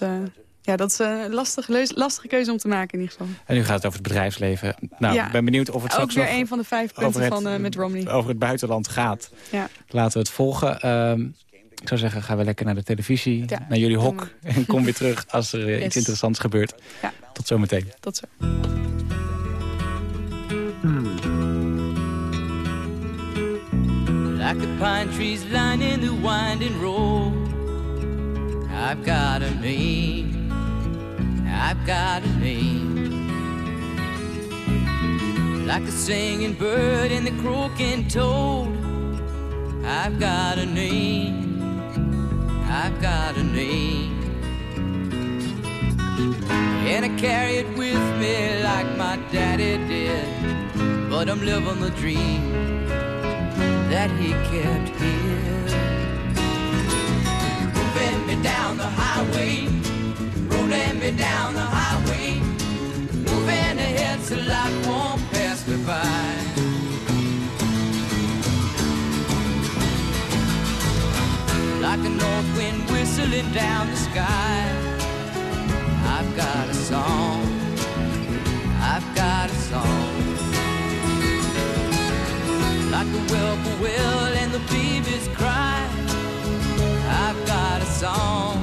ja, dat is een lastige, lastige keuze om te maken in ieder geval. En nu gaat het over het bedrijfsleven. Nou, ja. ben benieuwd of het straks Ook weer een van de vijf punten het, van Mitt Romney. Over het buitenland gaat. Ja. Laten we het volgen. Ehm, ik zou zeggen, gaan we lekker naar de televisie, ja, naar jullie hok. <laughs> En kom weer terug als er yes. iets interessants gebeurt. Ja. Tot zometeen. Tot zo. Like the pine trees lining the winding road I've got a name I've got a name Like the singing bird and the croaking toad I've got a name got a name. And I carry it with me like my daddy did. But I'm living the dream that he kept here. Moving me down the highway, rolling me down the highway. Moving ahead so life won't pass me by. like a whistling down the sky. I've got a song, I've got a song. Like the whippoorwill and the babies cry. I've got a song,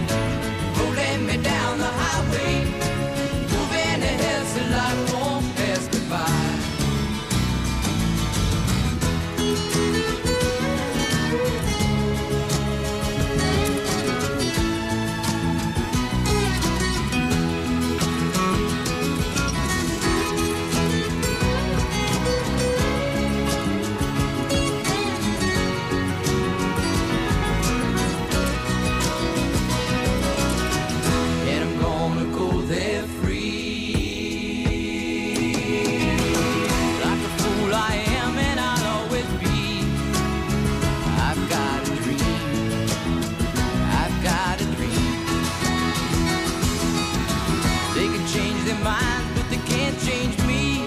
but they can't change me.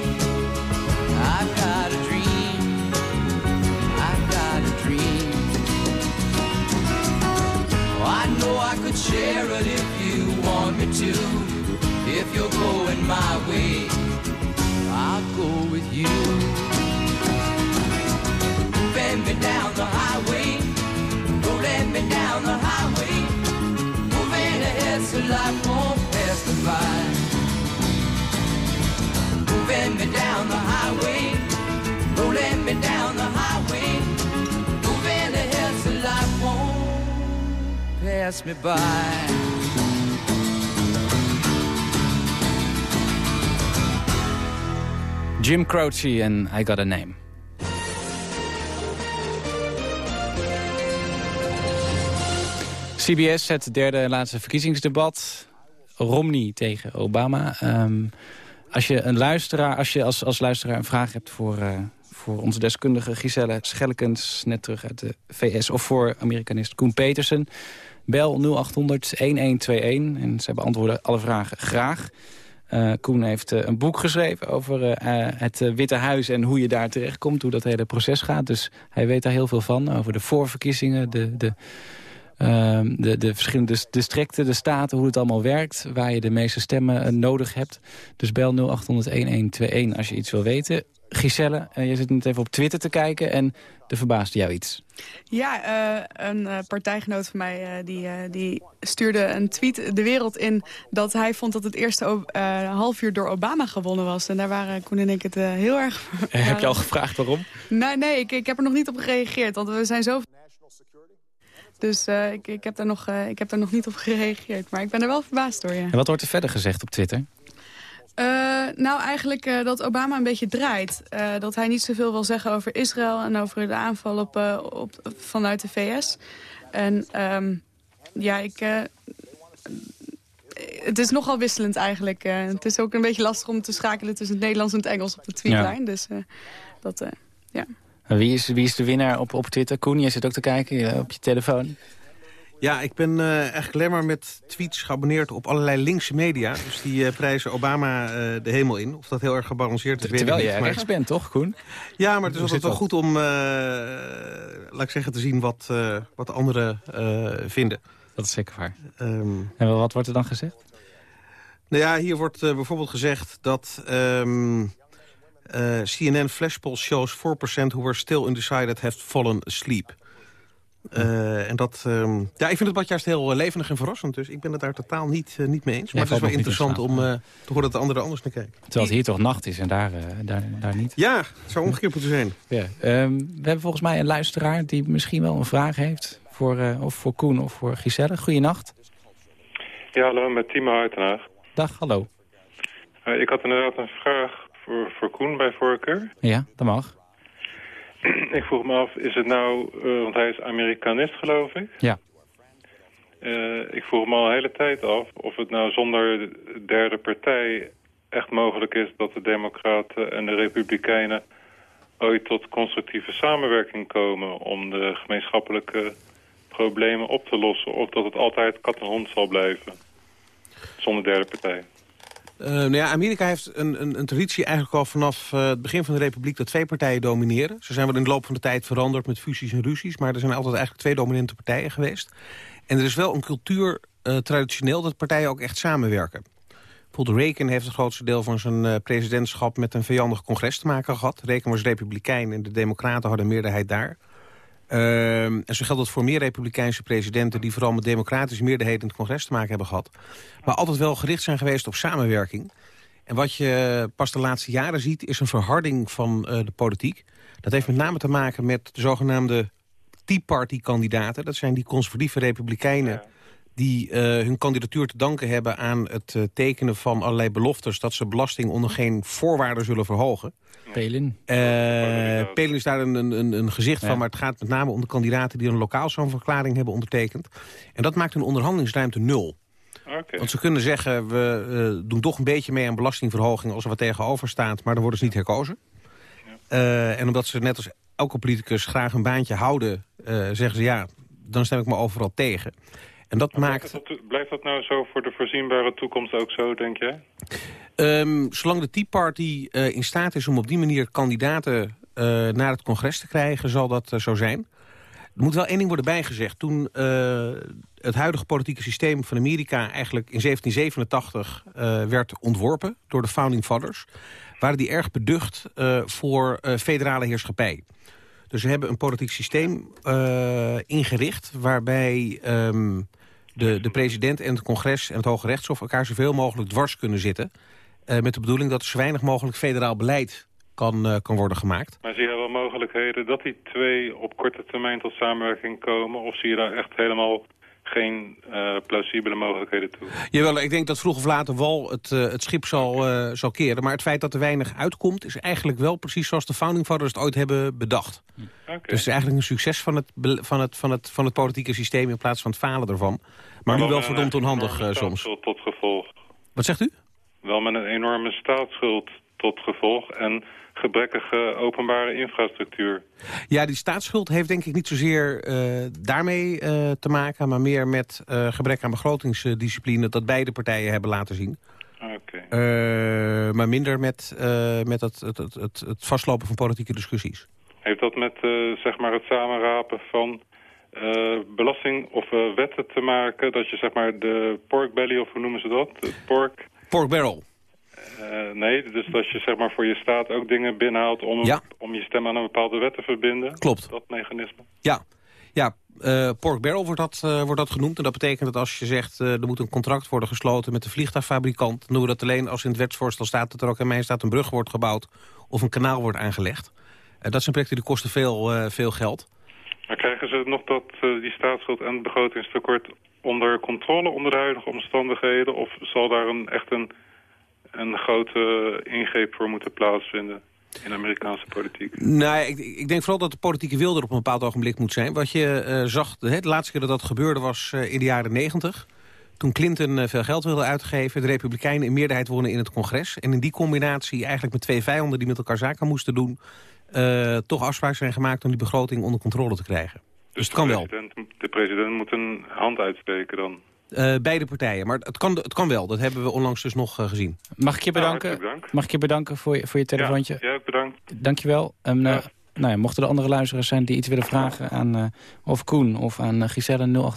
I've got a dream. I've got a dream. I know I could share it if you want me to. If you're going my way, pass me by. Jim Croce en I Got A Name. CBS, het derde en laatste verkiezingsdebat. Romney tegen Obama. Ehm, als je een luisteraar, als je als, als luisteraar een vraag hebt voor, eh, voor onze deskundige Giselle Schellekens, net terug uit de VS, of voor Amerikanist Koen Petersen, bel 0800-1121 en ze beantwoorden alle vragen graag. Eh, Koen heeft eh, een boek geschreven over eh, het uh, Witte Huis en hoe je daar terechtkomt, hoe dat hele proces gaat. Dus hij weet daar heel veel van, over de voorverkiezingen, de, de, ehm, de, de verschillende districten, de staten, hoe het allemaal werkt, waar je de meeste stemmen nodig hebt. Dus bel 0800-1121 als je iets wil weten. Giselle, je zit net even op Twitter te kijken en er verbaasde jou iets. Ja, uh, een uh, partijgenoot van mij uh, die, die stuurde een tweet de wereld in... dat hij vond dat het eerste half uur door Obama gewonnen was. En daar waren Koen en ik het heel erg... <laughs> Heb je al gevraagd waarom? Nee, nee ik, ik heb er nog niet op gereageerd. Want we zijn zo... Dus ik, ik, heb daar nog, ik heb daar nog niet op gereageerd. Maar ik ben er wel verbaasd door, ja. En wat wordt er verder gezegd op Twitter? Uh, nou, eigenlijk uh, dat Obama een beetje draait. Uh, dat hij niet zoveel wil zeggen over Israël en over de aanval op, op, vanuit de VS. En um, ja, ik... het is nogal wisselend eigenlijk. het is ook een beetje lastig om te schakelen tussen het Nederlands en het Engels op de tweetlijn. Ja. Dus dat, ja. Wie is, wie is de winnaar op, op Twitter? Koen, je zit ook te kijken op je telefoon. Ja, ik ben uh, eigenlijk alleen maar met tweets geabonneerd op allerlei linkse media. Dus die uh, prijzen Obama uh, de hemel in. Of dat heel erg gebalanceerd is, Terwijl jij niet. rechts bent, toch, Koen? Ja, maar het is altijd wel goed om, laat ik zeggen, te zien wat, wat anderen vinden. Dat is zeker waar. Um, en wat wordt er dan gezegd? Nou ja, hier wordt bijvoorbeeld gezegd dat... Um, CNN flash poll shows 4% who were still undecided have fallen asleep. Uh, en dat, um, ja, ik vind het bad juist heel levendig en verrassend. Dus ik ben het daar totaal niet, uh, niet mee eens. Maar ja, het is wel interessant om uh, te horen dat de anderen anders naar kijken. Terwijl het hier toch nacht is en daar, daar, daar niet. Ja, het zou omgekeerd moeten zijn. Ja, um, we hebben volgens mij een luisteraar die misschien wel een vraag heeft. Voor, of voor Koen of voor Giselle. Goeienacht. Ja, hallo, met Timo uit. Dag, hallo. ik had inderdaad een vraag voor, voor Koen bij voorkeur. Ja, dat mag. Ik vroeg me af, is het nou, uh, want hij is Amerikanist geloof ik? Ja. Uh, ik vroeg me al een hele tijd af of het nou zonder derde partij echt mogelijk is dat de democraten en de republikeinen ooit tot constructieve samenwerking komen om de gemeenschappelijke problemen op te lossen. Of dat het altijd kat en hond zal blijven. Zonder derde partij. Uh, nou ja, Amerika heeft een, een, een, traditie eigenlijk al vanaf uh, het begin van de republiek... dat twee partijen domineren. Ze zijn wel in de loop van de tijd veranderd met fusies en ruzies... maar er zijn altijd eigenlijk twee dominante partijen geweest. En er is wel een cultuur uh, traditioneel dat partijen ook echt samenwerken. Bijvoorbeeld Reagan heeft het grootste deel van zijn presidentschap... met een vijandig congres te maken gehad. Reagan was republikein en de democraten hadden meerderheid daar... Uh, en zo geldt het voor meer republikeinse presidenten... die vooral met democratische meerderheden in het congres te maken hebben gehad. Maar altijd wel gericht zijn geweest op samenwerking. En wat je pas de laatste jaren ziet... is een verharding van uh, de politiek. Dat heeft met name te maken met de zogenaamde Tea Party-kandidaten. Dat zijn die conservatieve republikeinen... die uh, hun kandidatuur te danken hebben aan het uh, tekenen van allerlei beloftes... dat ze belasting onder geen voorwaarden zullen verhogen. Pelin. Uh, Pelin is daar een, een, een gezicht ja. van, maar het gaat met name om de kandidaten... die een lokaal zo'n verklaring hebben ondertekend. En dat maakt hun onderhandelingsruimte nul. Okay. Want ze kunnen zeggen, we uh, doen toch een beetje mee aan belastingverhoging... als er wat tegenover staat, maar dan worden ze niet herkozen. Ja. Uh, en omdat ze net als elke politicus graag een baantje houden... zeggen ze, ja, dan stem ik me overal tegen. En dat maakt... Blijft dat, blijft dat nou zo voor de voorzienbare toekomst ook zo, denk jij? Um, zolang de Tea Party uh, in staat is om op die manier kandidaten uh, naar het congres te krijgen, zal dat uh, zo zijn. Er moet wel één ding worden bijgezegd. Toen het huidige politieke systeem van Amerika eigenlijk in 1787 werd ontworpen door de Founding Fathers, waren die erg beducht voor federale heerschappij. Dus ze hebben een politiek systeem ingericht waarbij... Um, de, de president en het congres en het Hoge Rechtshof... elkaar zoveel mogelijk dwars kunnen zitten. Uh, met de bedoeling dat er zo weinig mogelijk federaal beleid kan, uh, kan worden gemaakt. Maar zie je wel mogelijkheden dat die twee op korte termijn tot samenwerking komen? Of zie je daar echt helemaal geen uh, plausibele mogelijkheden toe? Jawel, ik denk dat vroeg of later wel het, uh, het schip zal, uh, zal keren. Maar het feit dat er weinig uitkomt... is eigenlijk wel precies zoals de Founding Fathers het ooit hebben bedacht. Okay. Dus het is eigenlijk een succes van het, van, het, van, het, van het politieke systeem... in plaats van het falen ervan. Maar, maar nu wel verdomd onhandig soms. Tot gevolg. Wat zegt u? Wel met een enorme staatsschuld tot gevolg... en gebrekkige openbare infrastructuur. Ja, die staatsschuld heeft denk ik niet zozeer uh, daarmee uh, te maken... maar meer met uh, gebrek aan begrotingsdiscipline... dat beide partijen hebben laten zien. Okay. maar minder met, met het, het, het, het, het vastlopen van politieke discussies. Heeft dat met zeg maar het samenrapen van belasting of wetten te maken... dat je zeg maar de pork belly, of hoe noemen ze dat? De pork... Pork barrel. Uh, nee, dus dat je zeg maar voor je staat ook dingen binnenhaalt om, ja. om je stem aan een bepaalde wet te verbinden. Klopt. Dat mechanisme. Ja, ja uh, pork barrel wordt dat, uh, wordt dat genoemd. En dat betekent dat als je zegt er moet een contract worden gesloten met de vliegtuigfabrikant... dan doen we dat alleen als in het wetsvoorstel staat dat er ook in mijn staat een brug wordt gebouwd... of een kanaal wordt aangelegd. dat zijn projecten die kosten veel, veel geld. Maar krijgen ze nog dat die staatsschuld en het begrotingstekort onder controle onder de huidige omstandigheden? Of zal daar een, echt een een grote ingreep voor moeten plaatsvinden in de Amerikaanse politiek? Nou, ik, ik, denk vooral dat de politieke wil er op een bepaald ogenblik moet zijn. Wat je uh, zag, de, de, laatste keer dat dat gebeurde was uh, in de jaren negentig. Toen Clinton uh, veel geld wilde uitgeven, de Republikeinen in meerderheid wonnen in het congres. En in die combinatie eigenlijk met twee vijanden die met elkaar zaken moesten doen... toch afspraken zijn gemaakt om die begroting onder controle te krijgen. Dus, dus het kan wel. De president moet een hand uitsteken dan? Uh, beide partijen. Maar het kan, het kan wel. Dat hebben we onlangs dus nog uh, gezien. Mag ik je bedanken, ja, bedankt. Mag ik je bedanken voor je, voor je telefoontje? Ja, ja bedankt. Dankjewel. Um, ja. nou ja, mochten er andere luisteraars zijn die iets willen vragen aan uh, of Koen of aan Giselle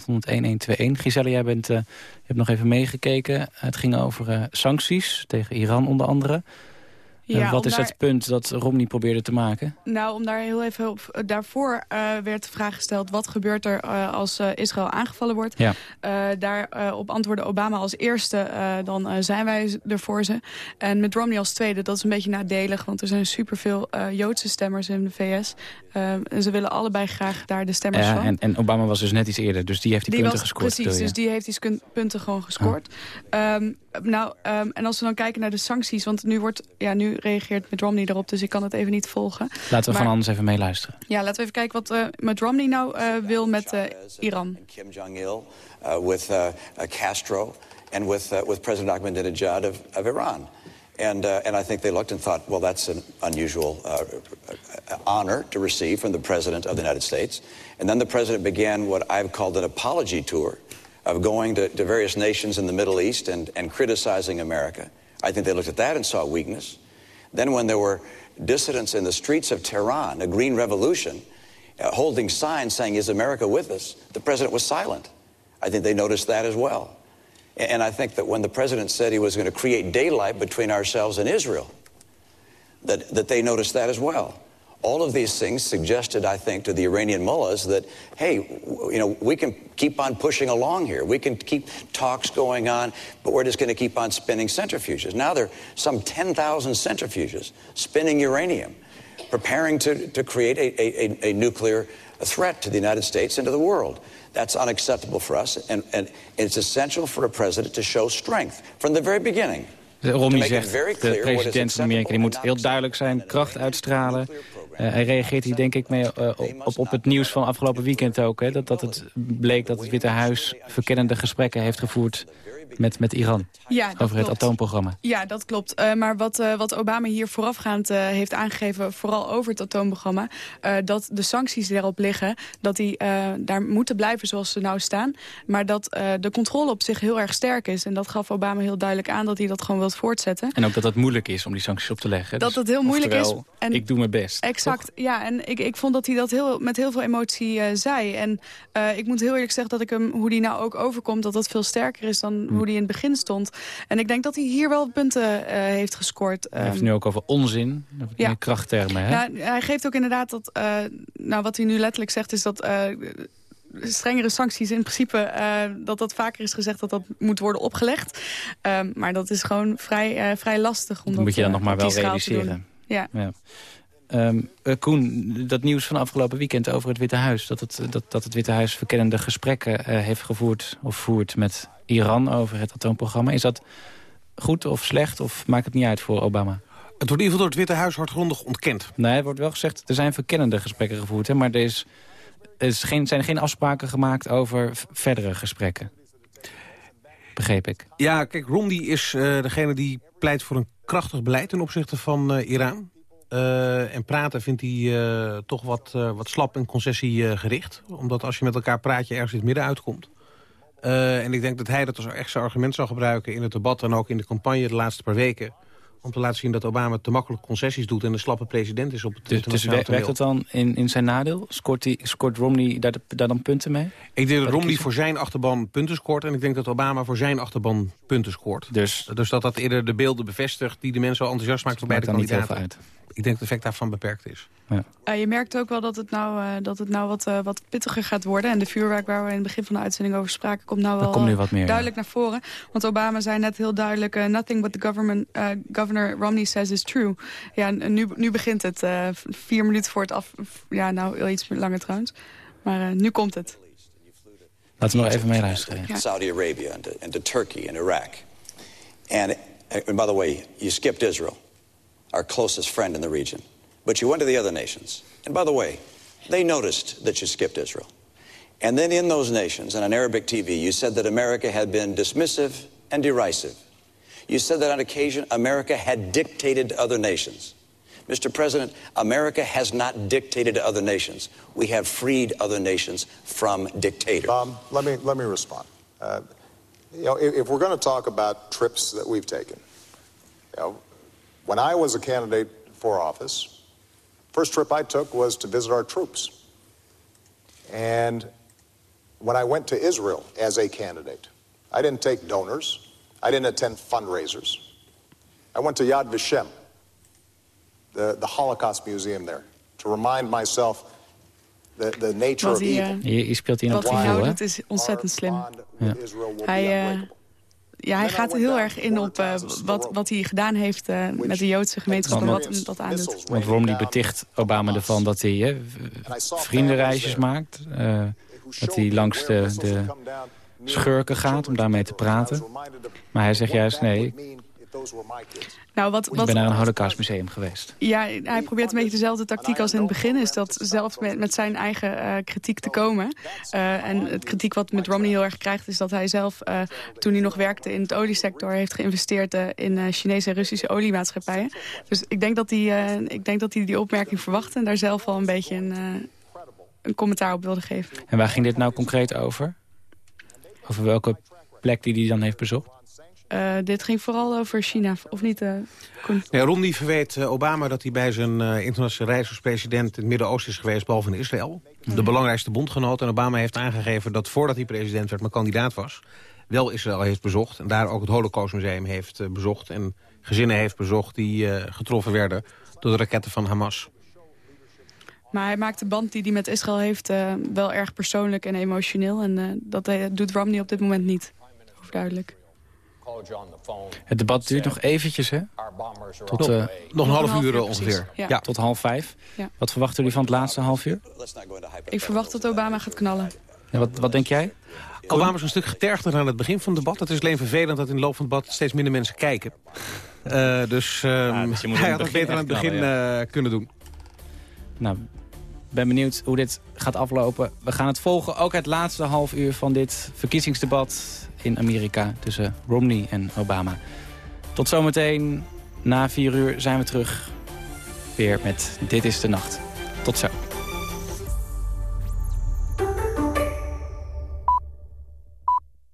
0800-1121. Giselle, jij bent, je hebt nog even meegekeken. Het ging over sancties tegen Iran onder andere. Ja, wat is daar... het punt dat Romney probeerde te maken? Nou, om daar heel even op... Daarvoor uh, werd de vraag gesteld... wat gebeurt er uh, als Israël aangevallen wordt? Ja. daarop antwoordde Obama als eerste... dan zijn wij er voor ze. En met Romney als tweede, dat is een beetje nadelig... want er zijn superveel Joodse stemmers in de VS. en ze willen allebei graag daar de stemmers ja, van. En, en Obama was dus net iets eerder, dus die heeft die, die punten was, gescoord. Precies, dus die heeft die punten gewoon gescoord. Oh. Um, nou, um, en als we dan kijken naar de sancties... want nu wordt... Ja, nu reageert met Romney erop, dus ik kan het even niet volgen. Laten we maar, gewoon anders even meeluisteren. Ja, laten we even kijken wat uh, met Romney nou uh, wil met uh, Iran. Kim Jong-il, with Castro and with, with President Ahmadinejad of, of Iran. And, uh, and I think they looked and thought, well, that's an unusual uh, honor to receive from the President of the United States. And then the President began what I've called an apology tour of going to, to various nations in the Middle East and, and criticizing America. I think they looked at that and saw weakness. Then, when there were dissidents in the streets of Tehran, a green revolution, uh, holding signs saying, Is America with us? the president was silent. I think they noticed that as well. And I think that when the president said he was going to create daylight between ourselves and Israel, that, that they noticed that as well. All of these things suggested, I think, to the Iranian mullahs that, hey, you know, we can keep on pushing along here. We can keep talks going on, but we're just going to keep on spinning centrifuges. Now there are some 10,000 centrifuges spinning uranium, preparing to, to create a, a, a nuclear threat to the United States and to the world. That's unacceptable for us, and, and it's essential for a president to show strength from the very beginning. Romney zegt, de president van Amerika die moet heel duidelijk zijn kracht uitstralen. Hij reageert hier denk ik mee op, op, op, het nieuws van afgelopen weekend ook. Hè, dat, dat het bleek dat het Witte Huis verkennende gesprekken heeft gevoerd met, met Iran. Ja, over het atoomprogramma. Ja, dat klopt. Uh, maar wat, uh, wat Obama hier voorafgaand uh, heeft aangegeven, vooral over het atoomprogramma, dat de sancties erop liggen, dat die daar moeten blijven zoals ze nou staan. Maar dat de controle op zich heel erg sterk is. En dat gaf Obama heel duidelijk aan dat hij dat gewoon wil voortzetten. En ook dat het moeilijk is om die sancties op te leggen. Dat dus, het heel moeilijk is. En ik doe mijn best. Exact, toch? ja. En ik, ik vond dat hij dat heel, met heel veel emotie zei. En ik moet heel eerlijk zeggen dat ik hem, hoe die nou ook overkomt, dat dat veel sterker is dan. Hoe die in het begin stond. En ik denk dat hij hier wel punten uh, heeft gescoord. Hij heeft het nu ook over onzin, ja. krachttermen. Hè? Ja, hij geeft ook inderdaad dat, uh, nou wat hij nu letterlijk zegt is dat... Uh, strengere sancties in principe, dat dat vaker is gezegd dat dat moet worden opgelegd. Uh, maar dat is gewoon vrij, vrij lastig. Om dat moet je dan nog maar wel realiseren. Ja. ja. Um, Koen, dat nieuws van afgelopen weekend over het Witte Huis... dat het, dat, dat het Witte Huis verkennende gesprekken heeft gevoerd of voert met Iran over het atoomprogramma. Is dat goed of slecht of maakt het niet uit voor Obama? Het wordt in ieder geval door het Witte Huis hardgrondig ontkend. Nee, er wordt wel gezegd, er zijn verkennende gesprekken gevoerd. Hè, maar er, is, er geen, zijn geen afspraken gemaakt over verdere gesprekken. Begreep ik. Ja, kijk, Romney is uh, degene die pleit voor een krachtig beleid ten opzichte van uh, Iran. Uh, en praten vindt hij uh, toch wat, uh, wat slap en concessiegericht. Omdat als je met elkaar praat, je ergens in het midden uitkomt. Uh, en ik denk dat hij dat als echt zijn argument zou gebruiken... in het debat en ook in de campagne de laatste paar weken... om te laten zien dat Obama te makkelijk concessies doet... en een slappe president is op het dus, Dus werkt dat dan in, in zijn nadeel? Scoort, die, scoort Romney daar, daar dan punten mee? Ik denk dat Romney voor zijn achterban punten scoort... en ik denk dat Obama voor zijn achterban punten scoort. Dus, dus dat dat eerder de beelden bevestigt... die de mensen al enthousiast maakt voor beide kandidaten. uit ik denk dat het effect daarvan beperkt is. Ja. Uh, je merkt ook wel dat het nou, uh, dat het nou wat, uh, wat pittiger gaat worden. En de vuurwerk waar we in het begin van de uitzending over spraken... komt nou wel komt nu wat meer, duidelijk ja. naar voren. Want Obama zei net heel duidelijk... nothing what the government, governor Romney says is true. Ja, nu, nu begint het. vier minuten voor het af... Ja, nou iets langer trouwens. Maar nu komt het. Laten we nog even mee luisteren. Ja. Saudi-Arabia to Turkey and Iraq. And, and by the way, you skipped Israel. Our closest friend in the region. But you went to the other nations. And by the way, they noticed that you skipped Israel. And then in those nations, and on Arabic TV, you said that America had been dismissive and derisive. You said that on occasion, America had dictated to other nations. Mr. President, America has not dictated to other nations. We have freed other nations from dictators. Um, let, me, let me respond. Uh, you know, if, if we're going to talk about trips that we've taken, you know, when I was a candidate for office, first trip I took was to visit our troops. And when I went to Israel as a candidate, I didn't take donors. I didn't attend fundraisers. I went to Yad Vashem, the, the Holocaust Museum there, to remind myself the, the nature of evil. Je, je speelt in Wat hij nou doet is ontzettend slim. Ja. Hij, uh, ja, hij gaat er heel erg in op uh, wat, wat hij gedaan heeft uh, met de Joodse gemeenschap en wat hem dat aandoet. Want Romney beticht Obama ervan dat hij uh, vriendenreisjes maakt. dat hij langs de, de schurken gaat om daarmee te praten. Maar hij zegt juist nee, nou, wat, wat, ik ben naar een holocaustmuseum geweest. Ja, hij probeert een beetje dezelfde tactiek als in het begin. Is dat zelf met, met zijn eigen uh, kritiek te komen. Uh, en het kritiek wat met Romney heel erg krijgt... is dat hij zelf, uh, toen hij nog werkte in het oliesector... heeft geïnvesteerd in Chinese en Russische oliemaatschappijen. Dus ik denk dat hij, ik denk dat hij die opmerking verwacht... en daar zelf al een beetje een, een commentaar op wilde geven. En waar ging dit nou concreet over? Over welke plek die hij dan heeft bezocht? Uh, dit ging vooral over China, of niet, uh? Ja, Romney verweet uh, Obama dat hij bij zijn internationale reis als president... in het Midden-Oosten is geweest, behalve in Israël. De belangrijkste bondgenoot. En Obama heeft aangegeven dat voordat hij president werd, maar kandidaat was... wel Israël heeft bezocht. En daar ook het Holocaustmuseum heeft bezocht. En gezinnen heeft bezocht die getroffen werden door de raketten van Hamas. Maar hij maakt de band die hij met Israël heeft wel erg persoonlijk en emotioneel. En dat doet Romney op dit moment niet. Overduidelijk. Het debat duurt nog eventjes, hè? Tot, uh, nog een half uur, ongeveer. Ja. ja. Tot half vijf. Ja. Wat verwachten jullie van het laatste half uur? Ik verwacht dat Obama gaat knallen. Ja, wat, wat denk jij? Obama is een stuk getergder aan het begin van het debat. Het is alleen vervelend dat in de loop van het debat steeds minder mensen kijken. Uh, dus, uh, ja, dus hij had het beter aan het begin knallen, ja. kunnen doen. Nou, ben benieuwd hoe dit gaat aflopen. We gaan het volgen, ook het laatste half uur van dit verkiezingsdebat in Amerika tussen Romney en Obama. Tot zometeen, na vier uur zijn we terug weer met Dit is de Nacht. Tot zo.